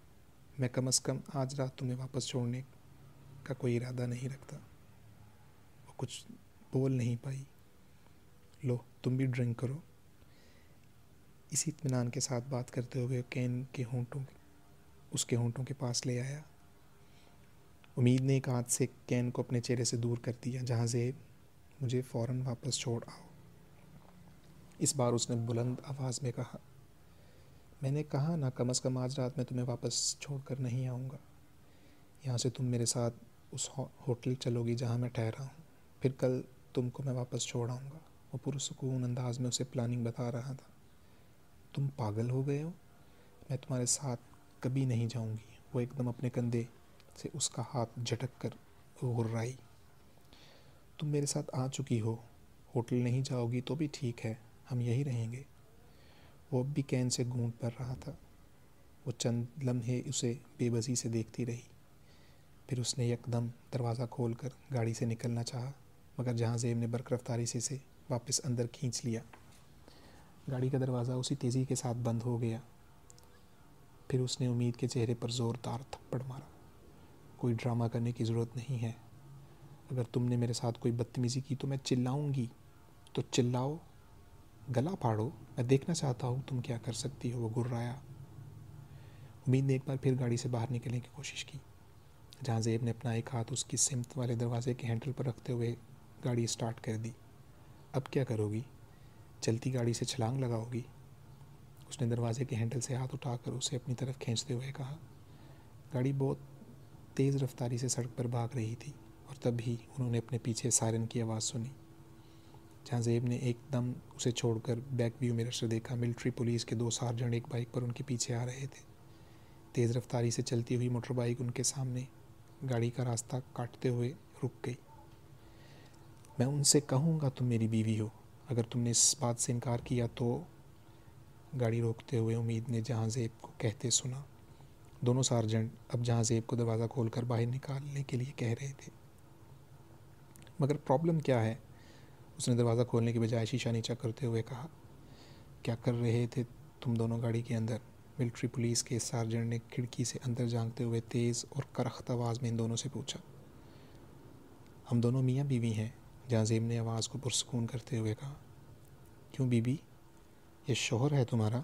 میں کم از کم آج رات تمہیں واپس چھوڑنے کا کوئی ارادہ نہیں رکھتا۔ کچھ بول نہیں پائی۔ لو، تم بھی ڈرنک کرو۔ اسی اطمینان کے ساتھ بات کرتے ہوئے کین کے ہونٹوں اس کے ہونٹوں کے پاس لے آیا۔ امید نے ایک ہاتھ سے کین کو اپنے چہرے سے دور کر دیا، جہاں سے مجھے فوراً واپس چھوڑ آؤ۔ اس بار اس نے بلند آواز میں کہا، میں نے کہا نہ کم از کم آج رات میں تمہیں واپس چھوڑ کر نہیں آؤں گا۔ یہاں سے تم میرے ساتھ اس ہوٹل چلو گی جہاں میں ٹھہرا ہوں۔ پھر کل تم کو میں واپس چھوڑ آؤں گا۔ وہ پرسکون انداز میں اسے پلاننگ بتا رہا تھا۔ تم پاگل ہو گئے ہو؟ میں تمہارے ساتھ کبھی نہیں جاؤں گی۔ وہ ایک دم اپنے کندھے سے اس کا ہاتھ جھٹک کر غرائی تم میرے ساتھ آ چکی ہو۔ ہوٹل نہیں جاؤ گی تو بھی ٹھیک ہے۔ ہم یہی رہیں گے۔ وہ اب بھی کین سے گونٹ پر رہا تھا۔ وہ چند لمحے اسے بے بسی سے دیکھتی رہی۔ پھر اس نے یک دم دروازہ کھول کر گاڑی سے نکلنا چاہا۔ مگر جہاں زیب نے برق رفتاری سے اسے واپس اندر کھینچ لیا، گاڑی کا دروازہ اسی تیزی کے ساتھ بند ہو گیا۔ پھر اس نے امید کے چہرے پر زوردار تھپڑ مارا۔ کوئی ڈرامہ کرنے کی ضرورت نہیں ہے۔ اگر تم نے میرے ساتھ کوئی بدتمیزی کی تو میں چلاؤں گی۔ تو چلاؤ، گلا پھاڑو۔ میں دیکھنا چاہتا ہوں تم کیا کر سکتی ہو، وہ گرایا امید نے ایک بار پھر گاڑی سے باہر نکلنے کی کوشش کی۔ جہاں زیب نے اپنا ایک ہاتھ اس کی سمت والے دروازے کے ہینڈل پر رکھتے ہوئے گاڑی اسٹارٹ کر دی۔ اب کیا کرو گی؟ چلتی گاڑی سے چھلانگ لگاؤ گی۔ اس نے دروازے کے ہینڈل سے ہاتھ اٹھا کر اسے اپنی طرف کھینچتے ہوئے کہا۔ گاڑی بہت تیز رفتاری سے سڑک پر بھاگ رہی تھی اور تب ہی انہوں نے اپنے پیچھے سائرن کی آواز سنی۔ جہاں زیب نے ایک دم اسے چھوڑ کر بیک ویو میرر سے دیکھا ملٹری پولیس کے دو سارجنٹ ایک بائک پر ان کے پیچھے آ رہے تھے۔ تیز رفتاری سے چلتی ہوئی موٹر بائک ان کے سامنے گاڑی کا راستہ کاٹتے ہوئے رک گئی۔ میں ان سے کہوں گا تم میری بیوی ہو۔ اگر تم نے اس بات سے انکار کیا تو گاڑی روکتے ہوئے امید نے جہاں زیب کو کہتے سنا۔ دونوں سارجنٹ اب جہاں زیب کو دروازہ کھول کر باہر نکالنے کے لیے کہہ رہے تھے۔ مگر پرابلم کیا ہے؟ اس نے دروازہ کھولنے کی بجائے شیشہ نیچا کرتے ہوئے کہا، کیا کر رہے تھے تم دونوں گاڑی کے اندر؟ ملٹری پولیس کے سارجنٹ نے کھڑکی سے اندر جانگتے ہوئے تیز اور کرخت آواز میں ان دونوں سے پوچھا، ہم دونوں میاں بیوی ہیں؟ جہاں زیب نے آواز کو پرسکون کرتے ہوئے کہا، کیوں بی بی یہ شوہر ہے تمہارا؟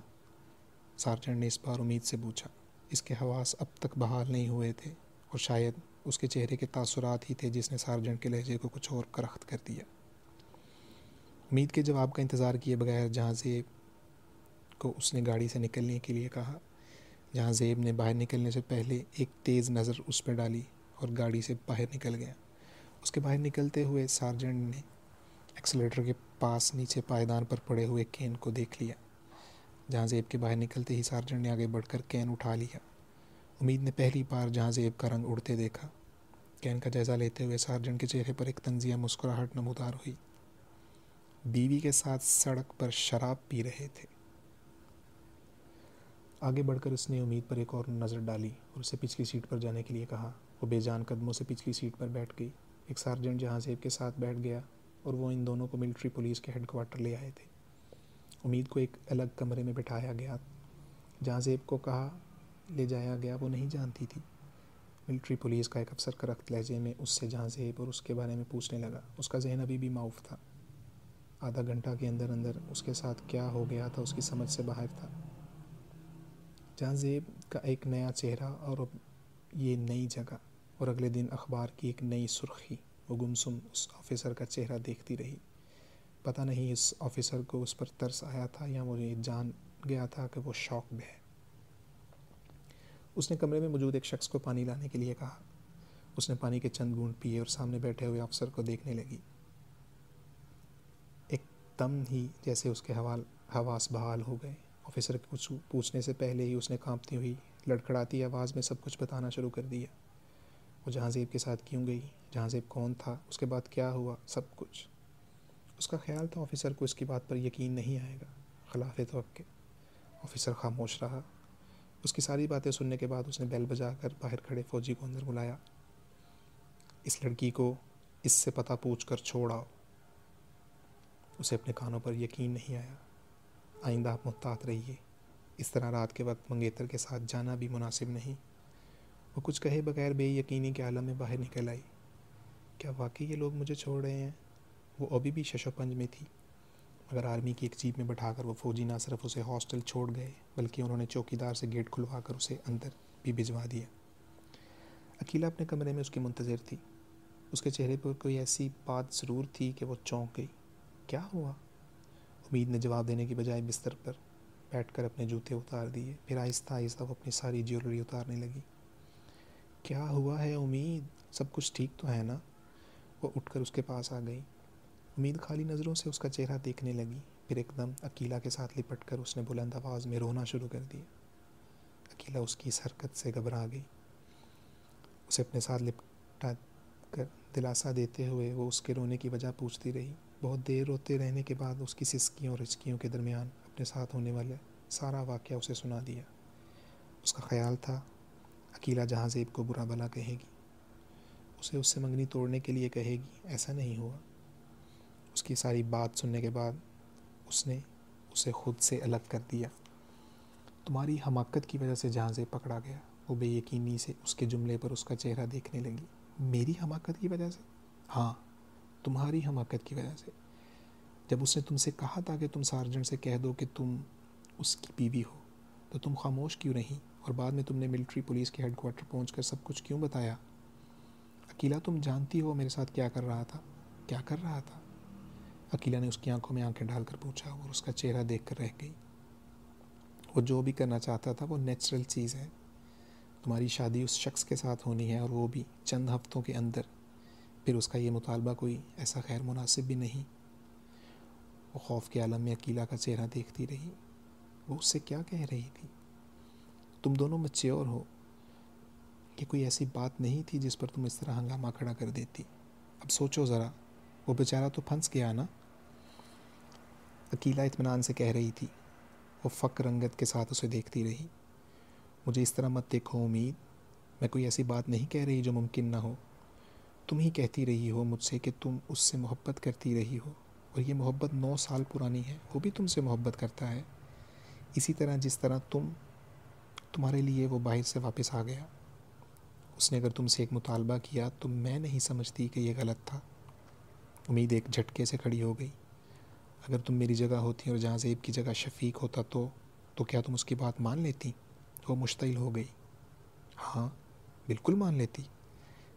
سارجنٹ نے اس بار امید سے پوچھا، اس کے حواس اب تک بحال نہیں ہوئے تھے اور شاید اس کے چہرے کے تاثرات ہی تھے جس نے سارجنٹ کے لہجے کو کچھ اور کرخت کر دیا۔ امید کے جواب کا انتظار کیے بغیر جہاں زیب کو اس نے گاڑی سے نکلنے کے لیے کہا، جہاں زیب نے باہر نکلنے سے پہلے ایک تیز نظر اس پہ ڈالی اور گاڑی سے باہر نکل گیا۔ اس کے باہر نکلتے ہوئے سارجنٹ نے ایکسلیٹر کے پاس نیچے پائیدان پر پڑے ہوئے کین کو دیکھ لیا۔ جہاں زیب کے باہر نکلتے ہی سارجنٹ نے آگے بڑھ کر کین اٹھا لیا۔ امید نے پہلی بار جہاں زیب کا رنگ اڑتے دیکھا۔ کین کا جائزہ لیتے ہوئے سارجنٹ کے چہرے پر ایک تنزیہ مسکراہٹ نمودار ہوئی۔ بیوی کے ساتھ سڑک پر شراب پی رہے تھے۔ آگے بڑھ کر اس نے امید پر ایک اور نظر ڈالی اور اسے پچھلی سیٹ پر جانے کے لیے کہا۔ وہ بے جان قدموں سے پچھلی سیٹ پر بیٹھ گئی۔ ایک سارجنٹ جہاں زیب کے ساتھ بیٹھ گیا اور وہ ان دونوں کو ملٹری پولیس کے ہیڈ کوارٹر لے آئے تھے۔ امید کو ایک الگ کمرے میں بٹھایا گیا، جہاں زیب کو کہا لے جایا گیا، وہ نہیں جانتی تھی۔ ملٹری پولیس کا ایک افسر کرخت لہجے میں اس سے جہاں زیب اور اس کے بارے میں پوچھنے لگا۔ اس کا ذہن ابھی بھی معاف تھا۔ آدھا گھنٹہ کے اندر اندر اس کے ساتھ کیا ہو گیا تھا، اس کی سمجھ سے باہر تھا۔ جہاں زیب کا ایک نیا چہرہ اور یہ نئی جگہ۔ اور اگلے دن اخبار کی ایک نئی سرخی وہ گمسم اس آفیسر کا چہرہ دیکھتی رہی۔ پتہ نہیں اس آفیسر کو اس پر ترس آیا تھا یا وہ یہ جان گیا تھا کہ وہ شوق میں ہے۔ اس نے کمرے میں موجود ایک شخص کو پانی لانے کے لیے کہا۔ اس نے پانی کے چند گونڈ پیے اور سامنے بیٹھے ہوئے افسر کو دیکھنے لگی۔ ایک دم ہی جیسے اس کے حوال، حواس بحال ہو گئے۔ آفیسر کے کچھ پوچھنے سے پہلے ہی اس نے کانپتی ہوئی لڑکھڑاتی آواز میں سب کچھ بتانا شروع کر دیا۔ وہ جہاں زیب کے ساتھ کیوں گئی، جہاں زیب کون تھا، اس کے بعد کیا ہوا، سب کچھ۔ اس کا خیال تھا آفیسر کو اس کی بات پر یقین نہیں آئے گا۔ خلاف توقع۔ آفیسر خاموش رہا۔ اس کی ساری باتیں سننے کے بعد اس نے بیل بجا کر باہر کھڑے فوجی کو اندر بلایا۔ اس لڑکی کو اس سے پتہ پوچھ کر چھوڑا اسے اپنے کانوں پر یقین نہیں آیا۔ آئندہ آپ محتاط رہیے۔ اس طرح رات کے وقت منگیتر کے ساتھ جانا بھی مناسب نہیں۔ وہ کچھ کہے بغیر بے یقینی کے عالم میں باہر نکل آئی۔ کیا واقعی یہ لوگ مجھے چھوڑ رہے ہیں؟ وہ ابھی بھی شش و پنج میں تھی۔ مگر آرمی کی ایک جیپ میں بٹھا کر وہ فوجی نہ صرف اسے ہاسٹل چھوڑ گئے، بلکہ انہوں نے چوکی دار سے گیٹ کھلوا کر اسے اندر بھی بھجوا دیا۔ اکیلا اپنے کمرے میں اس کی منتظر تھی۔ اس کے چہرے پر کوئی ایسی بات ضرور تھی کہ وہ چونک گئی۔ کیا ہوا؟ امید نے جواب دینے کی بجائے بستر پر بیٹھ کر اپنے جوتے اتار دیے۔ پھر آہستہ آہستہ وہ اپنی ساری جیولری اتارنے لگی۔ کیا ہوا ہے امید؟ سب کچھ ٹھیک تو ہے نا؟ وہ اٹھ کر اس کے پاس آ گئی۔ امید خالی نظروں سے اس کا چہرہ دیکھنے لگی۔ پھر ایک دم اکیلا کے ساتھ لپٹ کر اس نے بلند آواز میں رونا شروع کر دیا۔ اکیلا اس کی اس حرکت سے گھبرا گئی۔ اسے اپنے ساتھ لپٹا کر دلاسا دیتے ہوئے وہ اس کے رونے کی وجہ پوچھتی رہی۔ بہت دیر روتے رہنے کے بعد اس کی سسکیوں اور ہچکیوں کے درمیان اپنے ساتھ ہونے والے سارا واقعہ اسے سنا دیا۔ اس کا خیال تھا اکیلا جہاں زیب کو برا بلا کہے گی، اسے اس سے منگنی توڑنے کے لیے کہے گی، ایسا نہیں ہوا۔ اس کی ساری بات سننے کے بعد اس نے اسے خود سے الگ کر دیا۔ تمہاری حماقت کی وجہ سے جہاں سے پکڑا گیا، وہ بے یقینی سے اس کے جملے پر اس کا چہرہ دیکھنے لگی۔ میری حماقت کی وجہ سے؟ ہاں تمہاری حماقت کی وجہ سے۔ جب اس نے تم سے کہا تھا کہ تم سارجنٹ سے کہہ دو کہ تم اس کی بیوی ہو، تو تم خاموش کیوں نہیں؟ اور بعد میں تم نے ملٹری پولیس کے ہیڈ کوارٹر پہنچ کر سب کچھ کیوں بتایا؟ اکیلا تم جانتی ہو میرے ساتھ کیا کر رہا تھا؟ کیا کر رہا تھا؟ اکیلا نے اس کی آنکھوں میں آنکھیں ڈال کر پوچھا اور اس کا چہرہ دیکھ کر رہ گئی۔ وہ جو بھی کرنا چاہتا تھا وہ نیچرل چیز ہے۔ تمہاری شادی اس شخص کے ساتھ ہونی ہے اور وہ بھی چند ہفتوں کے اندر۔ پھر اس کا یہ مطالبہ کوئی ایسا خیر مناسب بھی نہیں۔ وہ خوف کے عالم میں اکیلا کا چہرہ دیکھتی رہی۔ وہ اس سے کیا کہہ رہی تھی؟ تم دونوں مچیور ہو۔ کہ کوئی ایسی بات نہیں تھی جس پر تم اس طرح ہنگامہ کھڑا کر دیتی۔ اب سوچو ذرا، وہ بیچارہ تو پھنس گیا نا؟ اکیلا اطمینان سے کہہ رہی تھی۔ وہ فق رنگت کے ساتھ اسے دیکھتی رہی۔ مجھے اس طرح مت دیکھو امید۔ میں کوئی ایسی بات نہیں کہہ رہی جو ممکن نہ ہو۔ تم ہی کہتی رہی ہو مجھ سے کہ تم اس سے محبت کرتی رہی ہو۔ اور یہ محبت نو سال پرانی ہے، وہ بھی تم سے محبت کرتا ہے۔ اسی طرح جس طرح تم تمہارے لیے وہ باہر سے واپس آ گیا۔ اس نے اگر تم سے ایک مطالبہ کیا تو میں نہیں سمجھتی کہ یہ غلط تھا۔ امید ایک جھٹکے سے کھڑی ہو گئی۔ اگر تم میری جگہ ہوتی اور جہاں زیب کی جگہ شفیق ہوتا تو تو کیا تم اس کی بات مان لیتی؟ وہ مشتعل ہو گئی۔ ہاں بالکل مان لیتی۔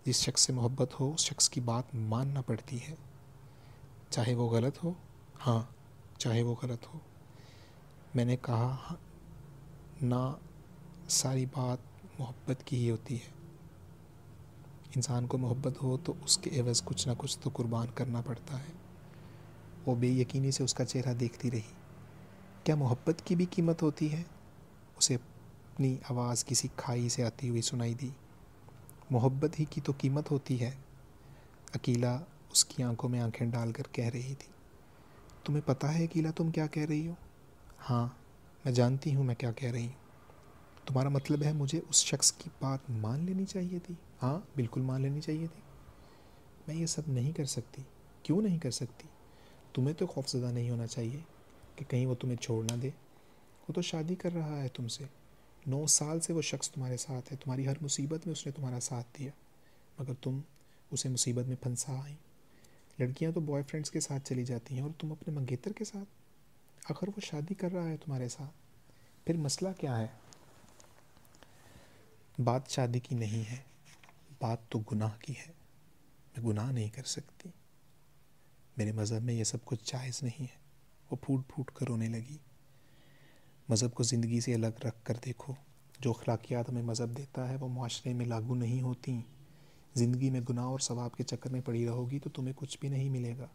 جس شخص سے محبت ہو، اس شخص کی بات ماننا پڑتی ہے۔ چاہے وہ غلط ہو؟ ہاں چاہے وہ غلط ہو۔ میں نے کہا ہاں، نہ ساری بات محبت کی ہی ہوتی ہے۔ انسان کو محبت ہو تو اس کے عوض کچھ نہ کچھ تو قربان کرنا پڑتا ہے۔ وہ بے یقینی سے اس کا چہرہ دیکھتی رہی۔ کیا محبت کی بھی قیمت ہوتی ہے؟ اسے اپنی آواز کسی کھائی سے آتی ہوئی سنائی دی۔ محبت ہی کی تو قیمت ہوتی ہے۔ اکیلا اس کی آنکھوں میں آنکھیں ڈال کر کہہ رہی تھی۔ تمہیں پتہ ہے اکیلا تم کیا کہہ رہی ہو؟ ہاں میں جانتی ہوں میں کیا کہہ رہی ہوں۔ تمہارا مطلب ہے مجھے اس شخص کی بات مان لینی چاہیے تھی؟ ہاں بالکل مان لینی چاہیے تھی۔ میں یہ سب نہیں کر سکتی۔ کیوں نہیں کر سکتی؟ تمہیں تو خوف زدہ نہیں ہونا چاہیے کہ کہیں وہ تمہیں چھوڑ نہ دے۔ وہ تو شادی کر رہا ہے تم سے۔ نو سال سے وہ شخص تمہارے ساتھ ہے۔ تمہاری ہر مصیبت میں اس نے تمہارا ساتھ دیا۔ مگر تم اسے مصیبت میں پھنسا آئیں۔ لڑکیاں تو بوائے فرینڈس کے ساتھ چلی جاتی ہیں اور تم اپنے منگیتر کے ساتھ۔ آخر وہ شادی کر رہا ہے تمہارے ساتھ۔ پھر مسئلہ کیا ہے؟ بات شادی کی نہیں ہے، بات تو گناہ کی ہے۔ میں گناہ نہیں کر سکتی۔ میرے مذہب میں یہ سب کچھ جائز نہیں ہے۔ وہ پھوٹ پھوٹ کر رونے لگی۔ مذہب کو زندگی سے الگ رکھ کر دیکھو۔ جو اخلاقیات ہمیں مذہب دیتا ہے، وہ معاشرے میں لاگو نہیں ہوتی۔ زندگی میں گناہ اور ثواب کے چکر میں پڑی رہو گی تو تمہیں کچھ بھی نہیں ملے گا۔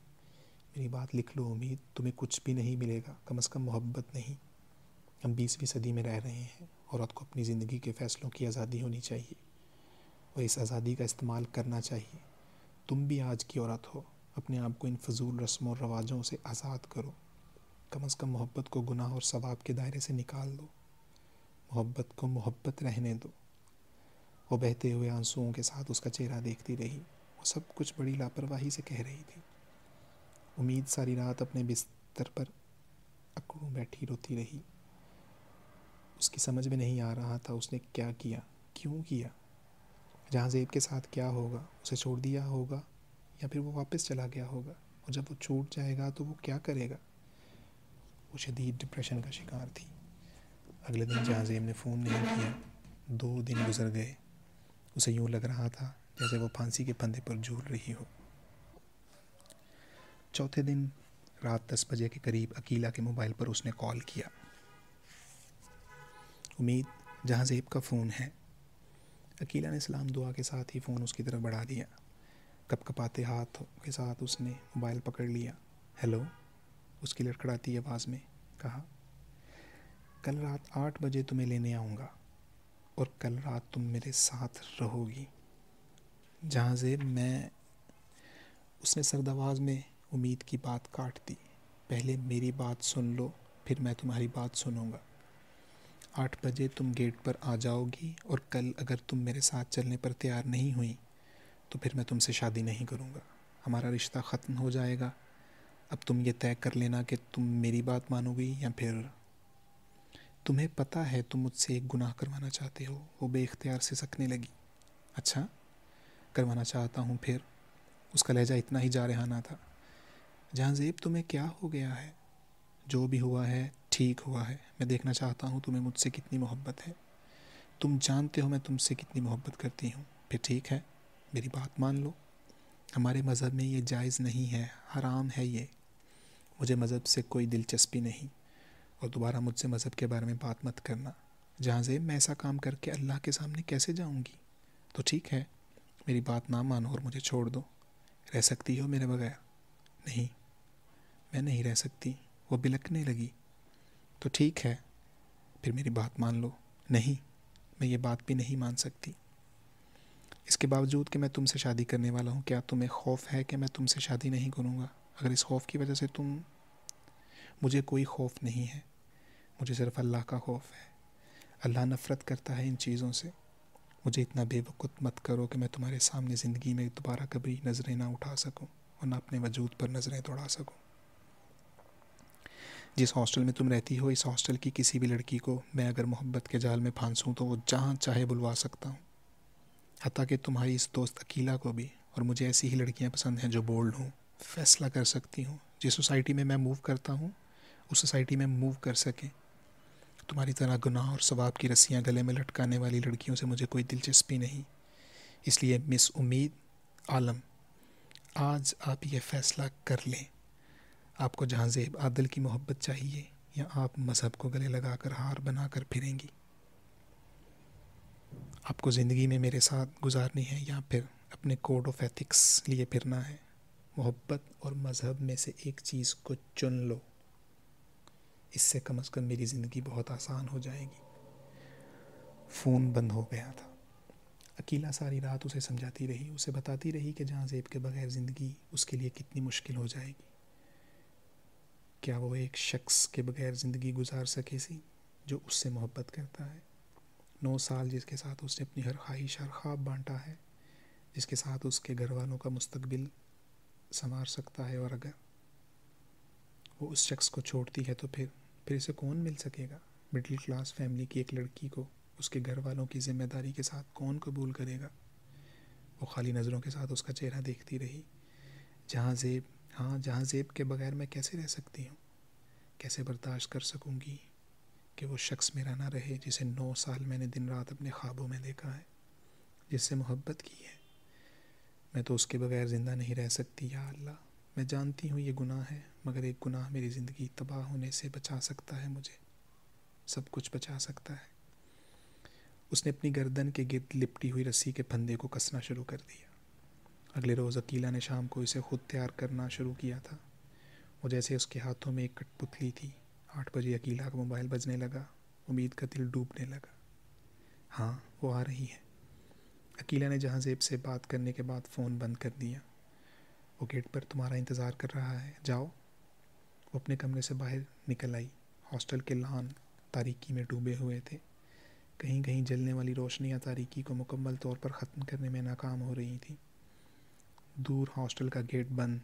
میری بات لکھ لو امید، تمہیں کچھ بھی نہیں ملے گا۔ کم از کم محبت نہیں۔ ہم بیسویں صدی میں رہ رہے ہیں۔ عورت کو اپنی زندگی کے فیصلوں کی آزادی ہونی چاہیے اور اس آزادی کا استعمال کرنا چاہیے۔ تم بھی آج کی عورت ہو، اپنے آپ کو ان فضول رسم و رواجوں سے آزاد کرو۔ کم از کم محبت کو گناہ اور ثواب کے دائرے سے نکال دو۔ محبت کو محبت رہنے دو۔ وہ بہتے ہوئے آنسوؤں کے ساتھ اس کا چہرہ دیکھتی رہی۔ وہ سب کچھ بڑی لاپرواہی سے کہہ رہی تھی۔ امید ساری رات اپنے بستر پر اکڑوں بیٹھی روتی رہی۔ اس کی سمجھ میں نہیں آ رہا تھا اس نے کیا کیا، کیوں کیا؟ جہاں زیب کے ساتھ کیا ہوگا، اسے چھوڑ دیا ہوگا یا پھر وہ واپس چلا گیا ہوگا؟ اور جب وہ چھوٹ جائے گا تو وہ کیا کرے گا؟ وہ شدید ڈپریشن کا شکار تھی۔ اگلے دن جہاں زیب نے فون نہیں کیا، دو دن گزر گئے۔ اسے یوں لگ رہا تھا جیسے وہ پھانسی کے پندے پر جھول رہی ہو۔ چوتھے دن رات دس بجے کے قریب اکیلا کے موبائل پر اس نے کال کیا۔ امید، جہاں زیب کا فون ہے۔ اکیلا نے سلام دعا کے ساتھ ہی فون اس کی طرف بڑھا دیا۔ کپ کپاتے ہاتھ کے ساتھ اس نے موبائل پکڑ لیا۔ ہیلو، اس کی لڑکڑاتی آواز میں کہا، کل رات آٹھ بجے تمہیں لینے آؤں گا اور کل رات تم میرے ساتھ رہو گی۔ جہاں سے میں اس نے سرد آواز میں امید کی بات کاٹ دی۔ پہلے میری بات سن لو، پھر میں تمہاری بات سنوں گا۔ آٹھ بجے تم گیٹ پر آ جاؤ گی اور کل اگر تم میرے ساتھ چلنے پر تیار نہیں ہوئی تو پھر میں تم سے شادی نہیں کروں گا۔ ہمارا رشتہ ختم ہو جائے گا۔ اب تم یہ طے کر لینا کہ تم میری بات مانو گی یا پھر تمہیں پتہ ہے تم مجھ سے ایک گناہ کروانا چاہتے ہو، وہ بے اختیار سے سکنے لگی۔ اچھا کروانا چاہتا ہوں پھر۔ اس کا لہجہ اتنا ہی جا رہا نہ تھا۔ جہاں زیب تمہیں کیا ہو گیا ہے، جو بھی ہوا ہے ٹھیک ہوا ہے، میں دیکھنا چاہتا ہوں تمہیں مجھ سے کتنی محبت ہے۔ تم جانتے ہو میں تم سے کتنی محبت کرتی ہوں۔ پھر ٹھیک ہے، میری بات مان لو۔ ہمارے مذہب میں یہ جائز نہیں ہے، حرام ہے یہ۔ مجھے مذہب سے کوئی دلچسپی نہیں۔ اور دوبارہ مجھ سے مذہب کے بارے میں بات مت کرنا۔ جہاں سے میں ایسا کام کر کے اللہ کے سامنے کیسے جاؤں گی؟ تو ٹھیک ہے، میری بات نہ مانو اور مجھے چھوڑ دو۔ رہ سکتی ہو میرے بغیر؟ نہیں، میں نہیں رہ سکتی۔ وہ بلکنے لگی۔ تو ٹھیک ہے، پھر میری بات مان لو۔ نہیں، میں یہ بات بھی نہیں مان سکتی۔ اس کے باوجود کہ میں تم سے شادی کرنے والا ہوں، کیا تمہیں خوف ہے کہ میں تم سے شادی نہیں کروں گا؟ اگر اس خوف کی وجہ سے تم، مجھے کوئی خوف نہیں ہے، مجھے صرف اللہ کا خوف ہے۔ اللہ نفرت کرتا ہے ان چیزوں سے۔ مجھے اتنا بے وقت مت کرو کہ میں تمہارے سامنے زندگی میں دوبارہ کبھی نظریں نہ اٹھا سکوں اور نہ اپنے وجود پر نظریں دوڑا سکوں۔ جس ہاسٹل میں تم رہتی ہو، اس ہاسٹل کی کسی بھی لڑکی کو میں اگر محبت کے جال میں پھانسوں تو وہ جہاں چاہے بلوا سکتا ہوں۔ حتیٰ کہ تمہاری اس دوست اکیلا کو بھی، اور مجھے ایسی ہی لڑکیاں پسند ہیں جو بولڈ ہوں، فیصلہ کر سکتی ہوں۔ جس سوسائٹی میں میں موو کرتا ہوں، اس سوسائٹی میں موو کر سکیں۔ تمہاری طرح گناہ اور ثواب کی رسیاں گلے میں لٹکانے والی لڑکیوں سے مجھے کوئی دلچسپی نہیں۔ اس لیے مس امید عالم، آج آپ یہ فیصلہ کر لیں۔ آپ کو جہاں زیب عادل کی محبت چاہیے یا آپ مذہب کو گلے لگا کر ہار بنا کر پھریں گی۔ آپ کو زندگی میں میرے ساتھ گزارنی ہے یا پھر اپنے کوڈ آف ایتھکس لیے پھرنا ہے۔ محبت اور مذہب میں سے ایک چیز کو چن لو۔ اس سے کم از کم میری زندگی بہت آسان ہو جائے گی۔ فون بند ہو گیا تھا۔ اکیلا ساری رات اسے سمجھاتی رہی، اسے بتاتی رہی کہ جہاں زیب کے بغیر زندگی اس کے لیے کتنی مشکل ہو جائے گی۔ کیا وہ ایک شخص کے بغیر زندگی گزار سکے سی جو اس سے محبت کرتا ہے؟ نو سال جس کے ساتھ اس نے اپنی ہر خواہش، ہر خواب بانٹا ہے، جس کے ساتھ اس کے گھر والوں کا مستقبل سنوار سکتا ہے اور اگر وہ اس شخص کو چھوڑتی ہے تو پھر پھر اسے کون مل سکے گا؟ مڈل کلاس فیملی کی ایک لڑکی کو اس کے گھر والوں کی ذمہ داری کے ساتھ کون قبول کرے گا؟ وہ خالی نظروں کے ساتھ اس کا چہرہ دیکھتی رہی، جہاں زیب ہاں جہاں زیب کے بغیر میں کیسے رہ سکتی ہوں؟ کیسے برداشت کر سکوں گی کہ وہ شخص میرا نہ رہے جسے نو سال میں نے دن رات اپنے خوابوں میں دیکھا ہے، جس سے محبت کی ہے؟ میں تو اس کے بغیر زندہ نہیں رہ سکتی، یا اللہ۔ میں جانتی ہوں یہ گناہ ہے، مگر ایک گناہ میری زندگی تباہ ہونے سے بچا سکتا ہے مجھے۔ سب کچھ بچا سکتا ہے۔ اس نے اپنی گردن کے گرد لپٹی ہوئی رسی کے پھندے کو کسنا شروع کر دیا۔ اگلے روز عقیلہ نے شام کو اسے خود تیار کرنا شروع کیا تھا۔ وہ جیسے اس کے ہاتھوں میں ایک کٹ پتلی تھی۔ آٹھ بجے عقیلہ کا موبائل بجنے لگا۔ امید کا دل ڈوبنے لگا۔ ہاں وہ آ رہی ہے۔ عقیلہ نے جہاں زیب سے بات کرنے کے بعد فون بند کر دیا۔ وہ گیٹ پر تمہارا انتظار کر رہا ہے۔ جاؤ۔ وہ اپنے کمرے سے باہر نکل آئی۔ ہاسٹل کے لان تاریکی میں ڈوبے ہوئے تھے۔ کہیں کہیں جلنے والی روشنیاں تاریکی کو مکمل طور پر ختم کرنے میں ناکام ہو رہی تھیں۔ دور ہاسٹل کا گیٹ بند۔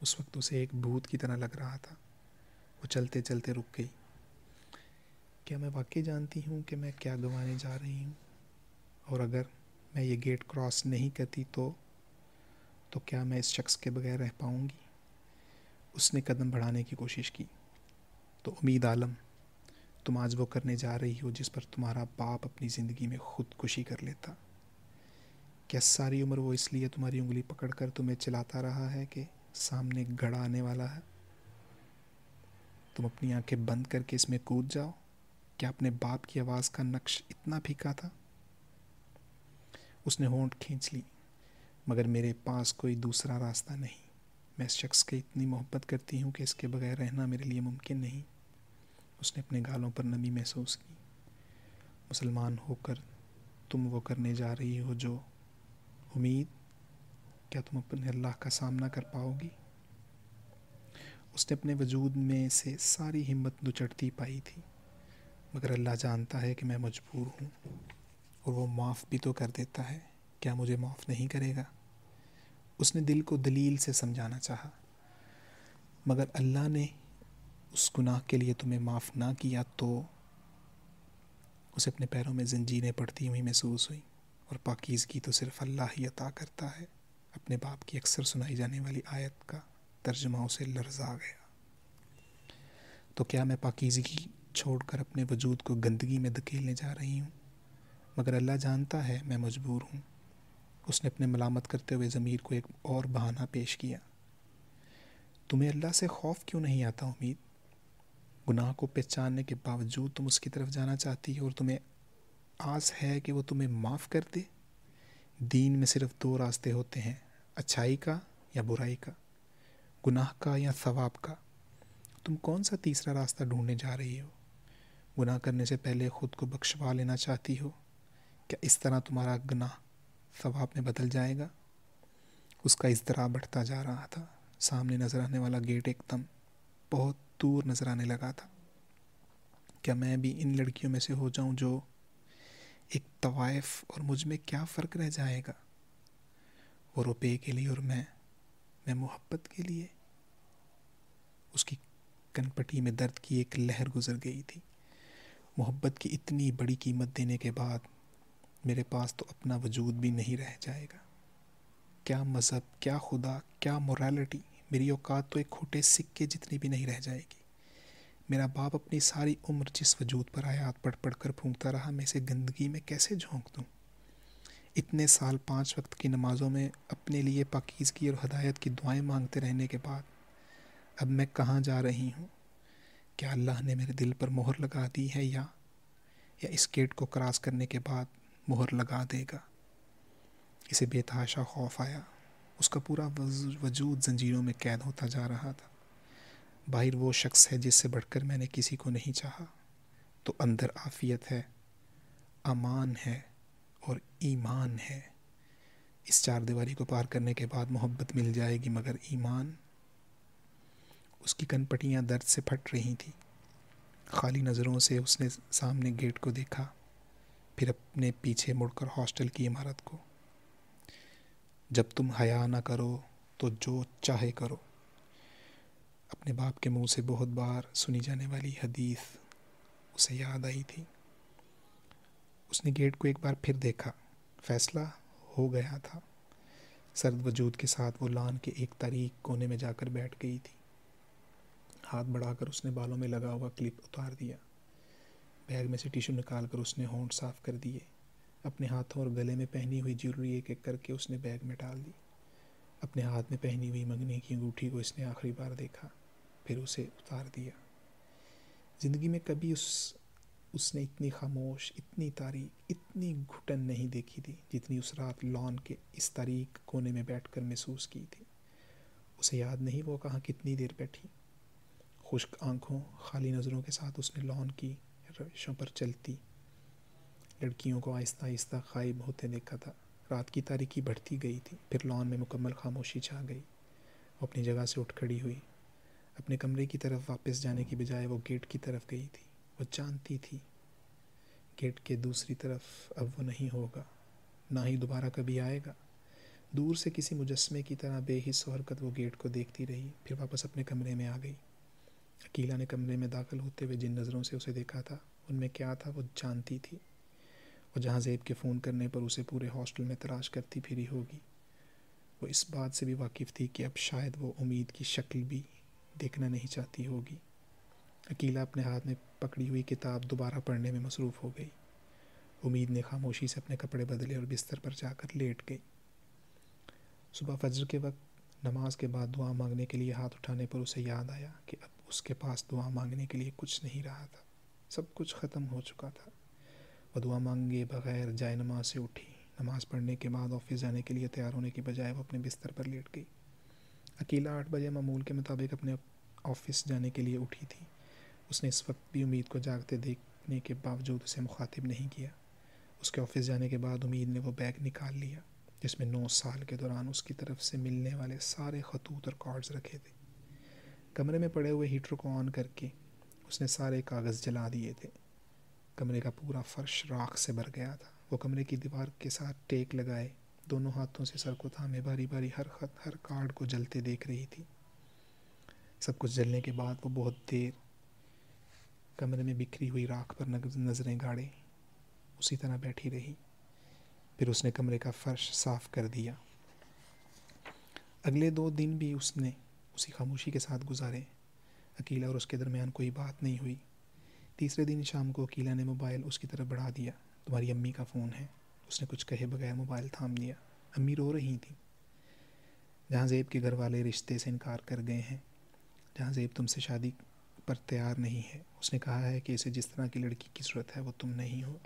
اس وقت اسے ایک بھوت کی طرح لگ رہا تھا۔ وہ چلتے چلتے رک گئی۔ کیا میں واقعی جانتی ہوں کہ میں کیا گنوانے جا رہی ہوں؟ اور اگر میں یہ گیٹ کراس نہیں کرتی تو تو کیا میں اس شخص کے بغیر رہ پاؤں گی؟ اس نے قدم بڑھانے کی کوشش کی۔ تو امید عالم، تم آج وہ کرنے جا رہی ہو جس پر تمہارا باپ اپنی زندگی میں خود کشی کر لیتا۔ کیا ساری عمر وہ اس لیے تمہاری انگلی پکڑ کر تمہیں چلاتا رہا ہے کہ سامنے گڑا آنے والا ہے۔ تم اپنی آنکھیں بند کر کے اس میں کود جاؤ۔ کیا اپنے باپ کی آواز کا نقش اتنا پھیکا تھا؟ اس نے ہونٹ کھینچ لی، مگر میرے پاس کوئی دوسرا راستہ نہیں۔ میں اس شخص کی اتنی محبت کرتی ہوں کہ اس کے بغیر رہنا میرے لیے ممکن نہیں۔ اس نے اپنے گالوں پر نمی محسوس کی۔ مسلمان ہو کر تم وہ کرنے جا رہی ہو جو امید کیا تم اپنے اللہ کا سامنا کر پاؤ گی؟ اس نے اپنے وجود میں سے ساری ہمت دچڑتی پائی تھی، مگر اللہ جانتا ہے کہ میں مجبور ہوں اور وہ معاف بھی تو کر دیتا ہے۔ کیا مجھے معاف نہیں کرے گا؟ اس نے دل کو دلیل سے سمجھانا چاہا، مگر اللہ نے اس گناہ کے لیے تمہیں معاف نہ کیا تو اسے اپنے پیروں میں زنجیریں پڑتی ہوئی محسوس ہوئی اور پاکیزگی تو صرف اللہ ہی عطا کرتا ہے۔ اپنے باپ کی اکثر سنائی جانے والی آیت کا ترجمہ اسے لرزا گیا۔ تو کیا میں پاکیزگی چھوڑ کر اپنے وجود کو گندگی میں دھکیلنے جا رہی ہوں؟ مگر اللہ جانتا ہے میں مجبور ہوں۔ اس نے اپنے ملامت کرتے ہوئے ضمیر کو ایک اور بہانہ پیش کیا۔ تمہیں اللہ سے خوف کیوں نہیں آتا امید؟ گناہ کو پہچاننے کے باوجود تم اس کی طرف جانا چاہتی ہو اور تمہیں آس ہے کہ وہ تمہیں معاف کر دے۔ دین میں صرف دو راستے ہوتے ہیں، اچھائی کا یا برائی کا، گناہ کا یا ثواب کا۔ تم کون سا تیسرا راستہ ڈھونڈنے جا رہی ہو؟ گناہ کرنے سے پہلے خود کو بخشوا لینا چاہتی ہو؟ کیا اس طرح تمہارا گناہ ثواب میں بدل جائے گا؟ اس کا اضطراب بڑھتا جا رہا تھا۔ سامنے نظر آنے والا گیٹ ایک دم بہت دور نظر آنے لگا تھا۔ کیا میں بھی ان لڑکیوں میں سے ہو جاؤں جو ایک طوائف اور مجھ میں کیا فرق رہ جائے گا؟ وہ روپے کے لیے اور میں میں محبت کے لیے۔ اس کی کن پٹی میں درد کی ایک لہر گزر گئی تھی۔ محبت کی اتنی بڑی قیمت دینے کے بعد میرے پاس تو اپنا وجود بھی نہیں رہ جائے گا۔ کیا مذہب، کیا خدا، کیا مورالٹی میری اوقات تو ایک کھوٹے سکے جتنی بھی نہیں رہ جائے گی۔ میرا باپ اپنی ساری عمر جس وجود پر آیات پڑھ پڑھ کر پھونکتا رہا، میں اسے گندگی میں کیسے جھونک دوں؟ اتنے سال پانچ وقت کی نمازوں میں اپنے لیے پاکیزگی اور ہدایت کی دعائیں مانگتے رہنے کے بعد، اب میں کہاں جا رہی ہوں؟ کیا اللہ نے میرے دل پر مہر لگا دی ہے یا یا اس گیٹ کو کراس کرنے کے بعد مہر لگا دے گا؟ اسے بے تحاشا خوف آیا، اس کا پورا وجود زنجیروں میں قید ہوتا جا رہا تھا۔ باہر وہ شخص ہے جس سے بڑھ کر میں نے کسی کو نہیں چاہا۔ تو اندر عافیت ہے، امان ہے اور ایمان ہے۔ اس چار دیواری کو پار کرنے کے بعد محبت مل جائے گی مگر ایمان۔ اس کی کن پٹیاں درد سے پھٹ رہی تھیں۔ خالی نظروں سے اس نے سامنے گیٹ کو دیکھا، پھر اپنے پیچھے مڑ کر ہاسٹل کی عمارت کو۔ جب تم حیا نہ کرو تو جو چاہے کرو۔ اپنے باپ کے منہ سے بہت بار سنی جانے والی حدیث اسے یاد آئی تھی۔ اس نے گیٹ کو ایک بار پھر دیکھا۔ فیصلہ ہو گیا تھا۔ سرد وجود کے ساتھ وہ لان کے ایک تاریخ کونے میں جا کر بیٹھ گئی تھی۔ ہاتھ بڑھا کر اس نے بالوں میں لگا ہوا کلپ اتار دیا۔ بیگ میں سے ٹیشو نکال کر اس نے ہونٹ صاف کر دیے۔ اپنے ہاتھوں اور گلے میں پہنی ہوئی جیولری ایک ایک کر کے اس نے بیگ میں ڈال دی۔ اپنے ہاتھ میں پہنی ہوئی منگنی کی انگوٹھی کو اس نے آخری بار دیکھا۔ پھر اسے اتار دیا۔ زندگی میں کبھی اس اس نے اتنی خاموش، اتنی تاریخ اتنی گھٹن نہیں دیکھی تھی جتنی اس رات لان کے اس تاریخ کونے میں بیٹھ کر محسوس کی تھی۔ اسے یاد نہیں وہ کہاں کتنی دیر بیٹھی۔ خشک آنکھوں، خالی نظروں کے ساتھ اس نے لان کی روشوں پر چلتی۔ لڑکیوں کو آہستہ آہستہ غائب ہوتے دیکھا تھا۔ رات کی تاریخی بڑھتی گئی تھی، پھر لان میں مکمل خاموشی چھا گئی۔ وہ اپنی جگہ سے اٹھ کھڑی ہوئی۔ اپنے کمرے کی طرف واپس جانے کی بجائے وہ گیٹ کی طرف گئی تھی۔ وہ جانتی تھی۔ گیٹ کے دوسری طرف اب وہ نہیں ہوگا، نہ ہی دوبارہ کبھی آئے گا۔ دور سے کسی مجسمے کی طرح بے حص و حرکت وہ گیٹ کو دیکھتی رہی، پھر واپس اپنے کمرے میں آ گئی۔ اکیلا نے کمرے میں داخل ہوتے ہوئے جن نظروں سے اسے دیکھا تھا، ان میں کیا تھا؟ وہ جانتی تھی۔ وہ جہاں زیب کے فون کرنے پر اسے پورے ہاسٹل میں تلاش کرتی پھری ہوگی۔ وہ اس بات سے بھی واقف تھی کہ اب شاید وہ امید کی شکل بھی دیکھنا نہیں چاہتی ہوگی۔ اکیلا اپنے ہاتھ میں پکڑی ہوئی کتاب دوبارہ پڑھنے میں مصروف ہو گئی۔ امید نے خاموشی سے اپنے کپڑے بدلے اور بستر پر جا کر لیٹ گئی۔ صبح فجر کے وقت نماز کے بعد دعا مانگنے کے لیے ہاتھ اٹھانے پر اسے یاد آیا کہ اب اس کے پاس دعا مانگنے کے لیے کچھ نہیں رہا تھا۔ سب کچھ ختم ہو چکا تھا۔ وہ دعا مانگے بغیر جائے نماز سے اٹھی۔ نماز پڑھنے کے بعد آفس جانے کے لیے تیار ہونے کی بجائے وہ اپنے بستر پر لیٹ گئی۔ اکیلا آٹھ بجے معمول کے مطابق اپنے آفس جانے کے لیے اٹھی تھی۔ اس نے اس وقت بھی امید کو جاگتے دیکھنے کے باوجود اسے مخاطب نہیں کیا۔ اس کے آفس جانے کے بعد امید نے وہ بیگ نکال لیا، جس میں نو سال کے دوران اس کی طرف سے ملنے والے سارے خطوط اور کارڈز رکھے تھے۔ کمرے میں پڑے ہوئے ہیٹر کو آن کر کے اس نے سارے کاغذ جلا دیے تھے۔ کمرے کا پورا فرش راکھ سے بھر گیا تھا۔ وہ کمرے کی دیوار کے ساتھ ٹیک لگائے دونوں ہاتھوں سے سر کو تھامے باری باری ہر خط، ہر کارڈ کو جلتے دیکھ رہی تھی۔ سب کچھ جلنے کے بعد وہ بہت دیر کمرے میں بکھری ہوئی راکھ پر نظریں گاڑے۔ اسی طرح بیٹھی رہی۔ پھر اس نے کمرے کا فرش صاف کر دیا۔ اگلے دو دن بھی اس نے اسی خاموشی کے ساتھ گزارے۔ اکیلا اور اس کے درمیان کوئی بات نہیں ہوئی۔ تیسرے دن شام کو اکیلا نے موبائل اس کی طرف بڑھا دیا۔ تمہاری امی کا فون ہے۔ اس نے کچھ کہے بغیر موبائل تھام دیا امی رو رہی تھیں۔ جہاں زیب کے گھر والے رشتے سے انکار کر گئے ہیں، جہاں زیب تم سے شادی پر تیار نہیں ہے، اس نے کہا ہے کہ اسے جس طرح کی لڑکی کی ضرورت ہے، وہ تم نہیں ہو۔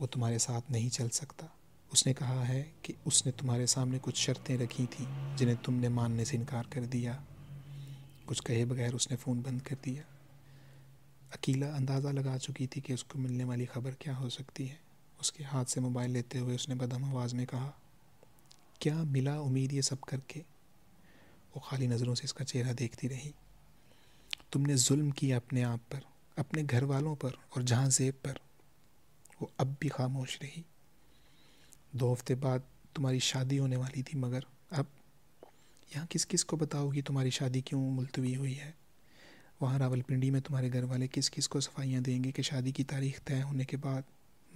وہ تمہارے ساتھ نہیں چل سکتا۔ اس نے کہا ہے کہ اس نے تمہارے سامنے کچھ شرطیں رکھی تھیں، جنہیں تم نے ماننے سے انکار کر دیا۔ کچھ کہے بغیر اس نے فون بند کر دیا۔ اکیلا اندازہ لگا چکی تھی کہ اس کو ملنے والی خبر کیا ہو سکتی ہے۔ اس کے ہاتھ سے موبائل لیتے ہوئے اس نے بدم آواز میں کہا، کیا ملا امید یہ سب کر کے؟ وہ خالی نظروں سے اس کا چہرہ دیکھتی رہی۔ تم نے ظلم کیا اپنے آپ پر، اپنے گھر والوں پر اور جہاں زیب پر۔ وہ اب بھی خاموش رہی۔ دو ہفتے بعد تمہاری شادی ہونے والی تھی، مگر اب یہاں کس کس کو بتاؤ کہ تمہاری شادی کیوں ملتوی ہوئی ہے؟ وہاں راول پنڈی میں تمہارے گھر والے کس کس کو صفائیاں دیں گے کہ شادی کی تاریخ طے ہونے کے بعد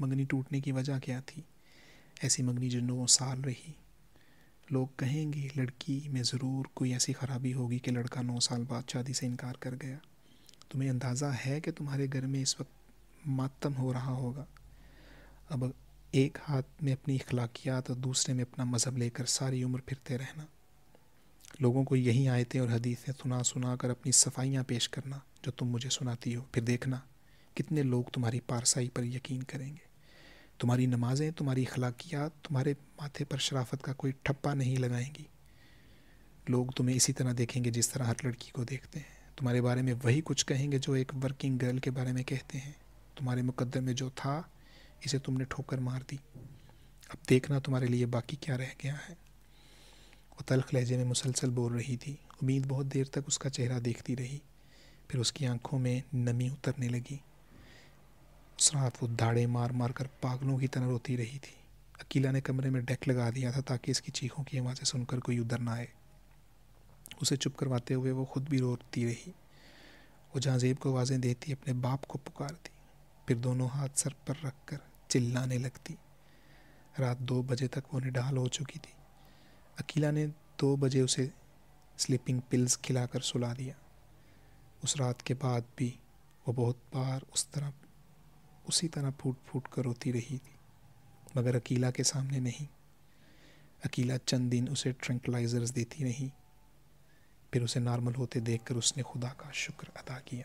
منگنی ٹوٹنے کی وجہ کیا تھی؟ ایسی منگنی جو نو سال رہی۔ لوگ کہیں گے، لڑکی میں ضرور کوئی ایسی خرابی ہوگی کہ لڑکا نو سال بعد شادی سے انکار کر گیا۔ تمہیں اندازہ ہے کہ تمہارے گھر میں اس وقت ماتم ہو رہا ہوگا۔ اب ایک ہاتھ میں اپنی اخلاقیات اور دوسرے میں اپنا مذہب لے کر ساری عمر پھرتے رہنا۔ لوگوں کو یہی آیتیں اور حدیثیں سنا سنا کر اپنی صفائیاں پیش کرنا جو تم مجھے سناتی ہو۔ پھر دیکھنا کتنے لوگ تمہاری پارسائی پر یقین کریں گے۔ تمہاری نمازیں، تمہاری اخلاقیات، تمہارے ماتھے پر شرافت کا کوئی ٹھپا نہیں لگائیں گی۔ لوگ تمہیں اسی طرح دیکھیں گے جس طرح ہر لڑکی کو دیکھتے ہیں۔ تمہارے بارے میں وہی کچھ کہیں گے جو ایک ورکنگ گرل کے بارے میں کہتے ہیں۔ تمہارے مقدر میں جو تھا، اسے تم نے ٹھوکر مار دی۔ اب دیکھنا تمہارے لیے باقی کیا رہ گیا ہے۔ وہ تلخ لہجے میں مسلسل بول رہی تھی۔ امید بہت دیر تک اس کا چہرہ دیکھتی رہی۔ پھر اس کی آنکھوں میں نمی اترنے لگی۔ اس رات وہ دھاڑے مار مار کر پاگلوں کی طرح روتی رہی تھی۔ اکیلا نے کمرے میں ڈیک لگا دیا تھا تاکہ اس کی چیخوں کی آوازیں سن کر کوئی ادھر نہ آئے۔ اسے چپ کرواتے ہوئے وہ خود بھی روتی رہی۔ وہ جہاں زیب کو آوازیں دیتی، اپنے باپ کو پکارتی۔ پھر دونوں ہاتھ سر پر رکھ کر چلانے لگتی۔ رات دو بجے تک وہ نڈال ہو چکی تھی۔ اکیلا نے دو بجے اسے سلیپنگ پلز کھلا کر سلا دیا۔ اس رات کے بعد بھی وہ بہت بار اس طرح اسی طرح پھوٹ پھوٹ کر روتی رہی تھی، مگر اکیلا کے سامنے نہیں۔ اکیلا چند دن اسے ٹرنکلائزرز دیتی رہی۔ پھر اسے نارمل ہوتے دیکھ کر اس نے خدا کا شکر ادا کیا۔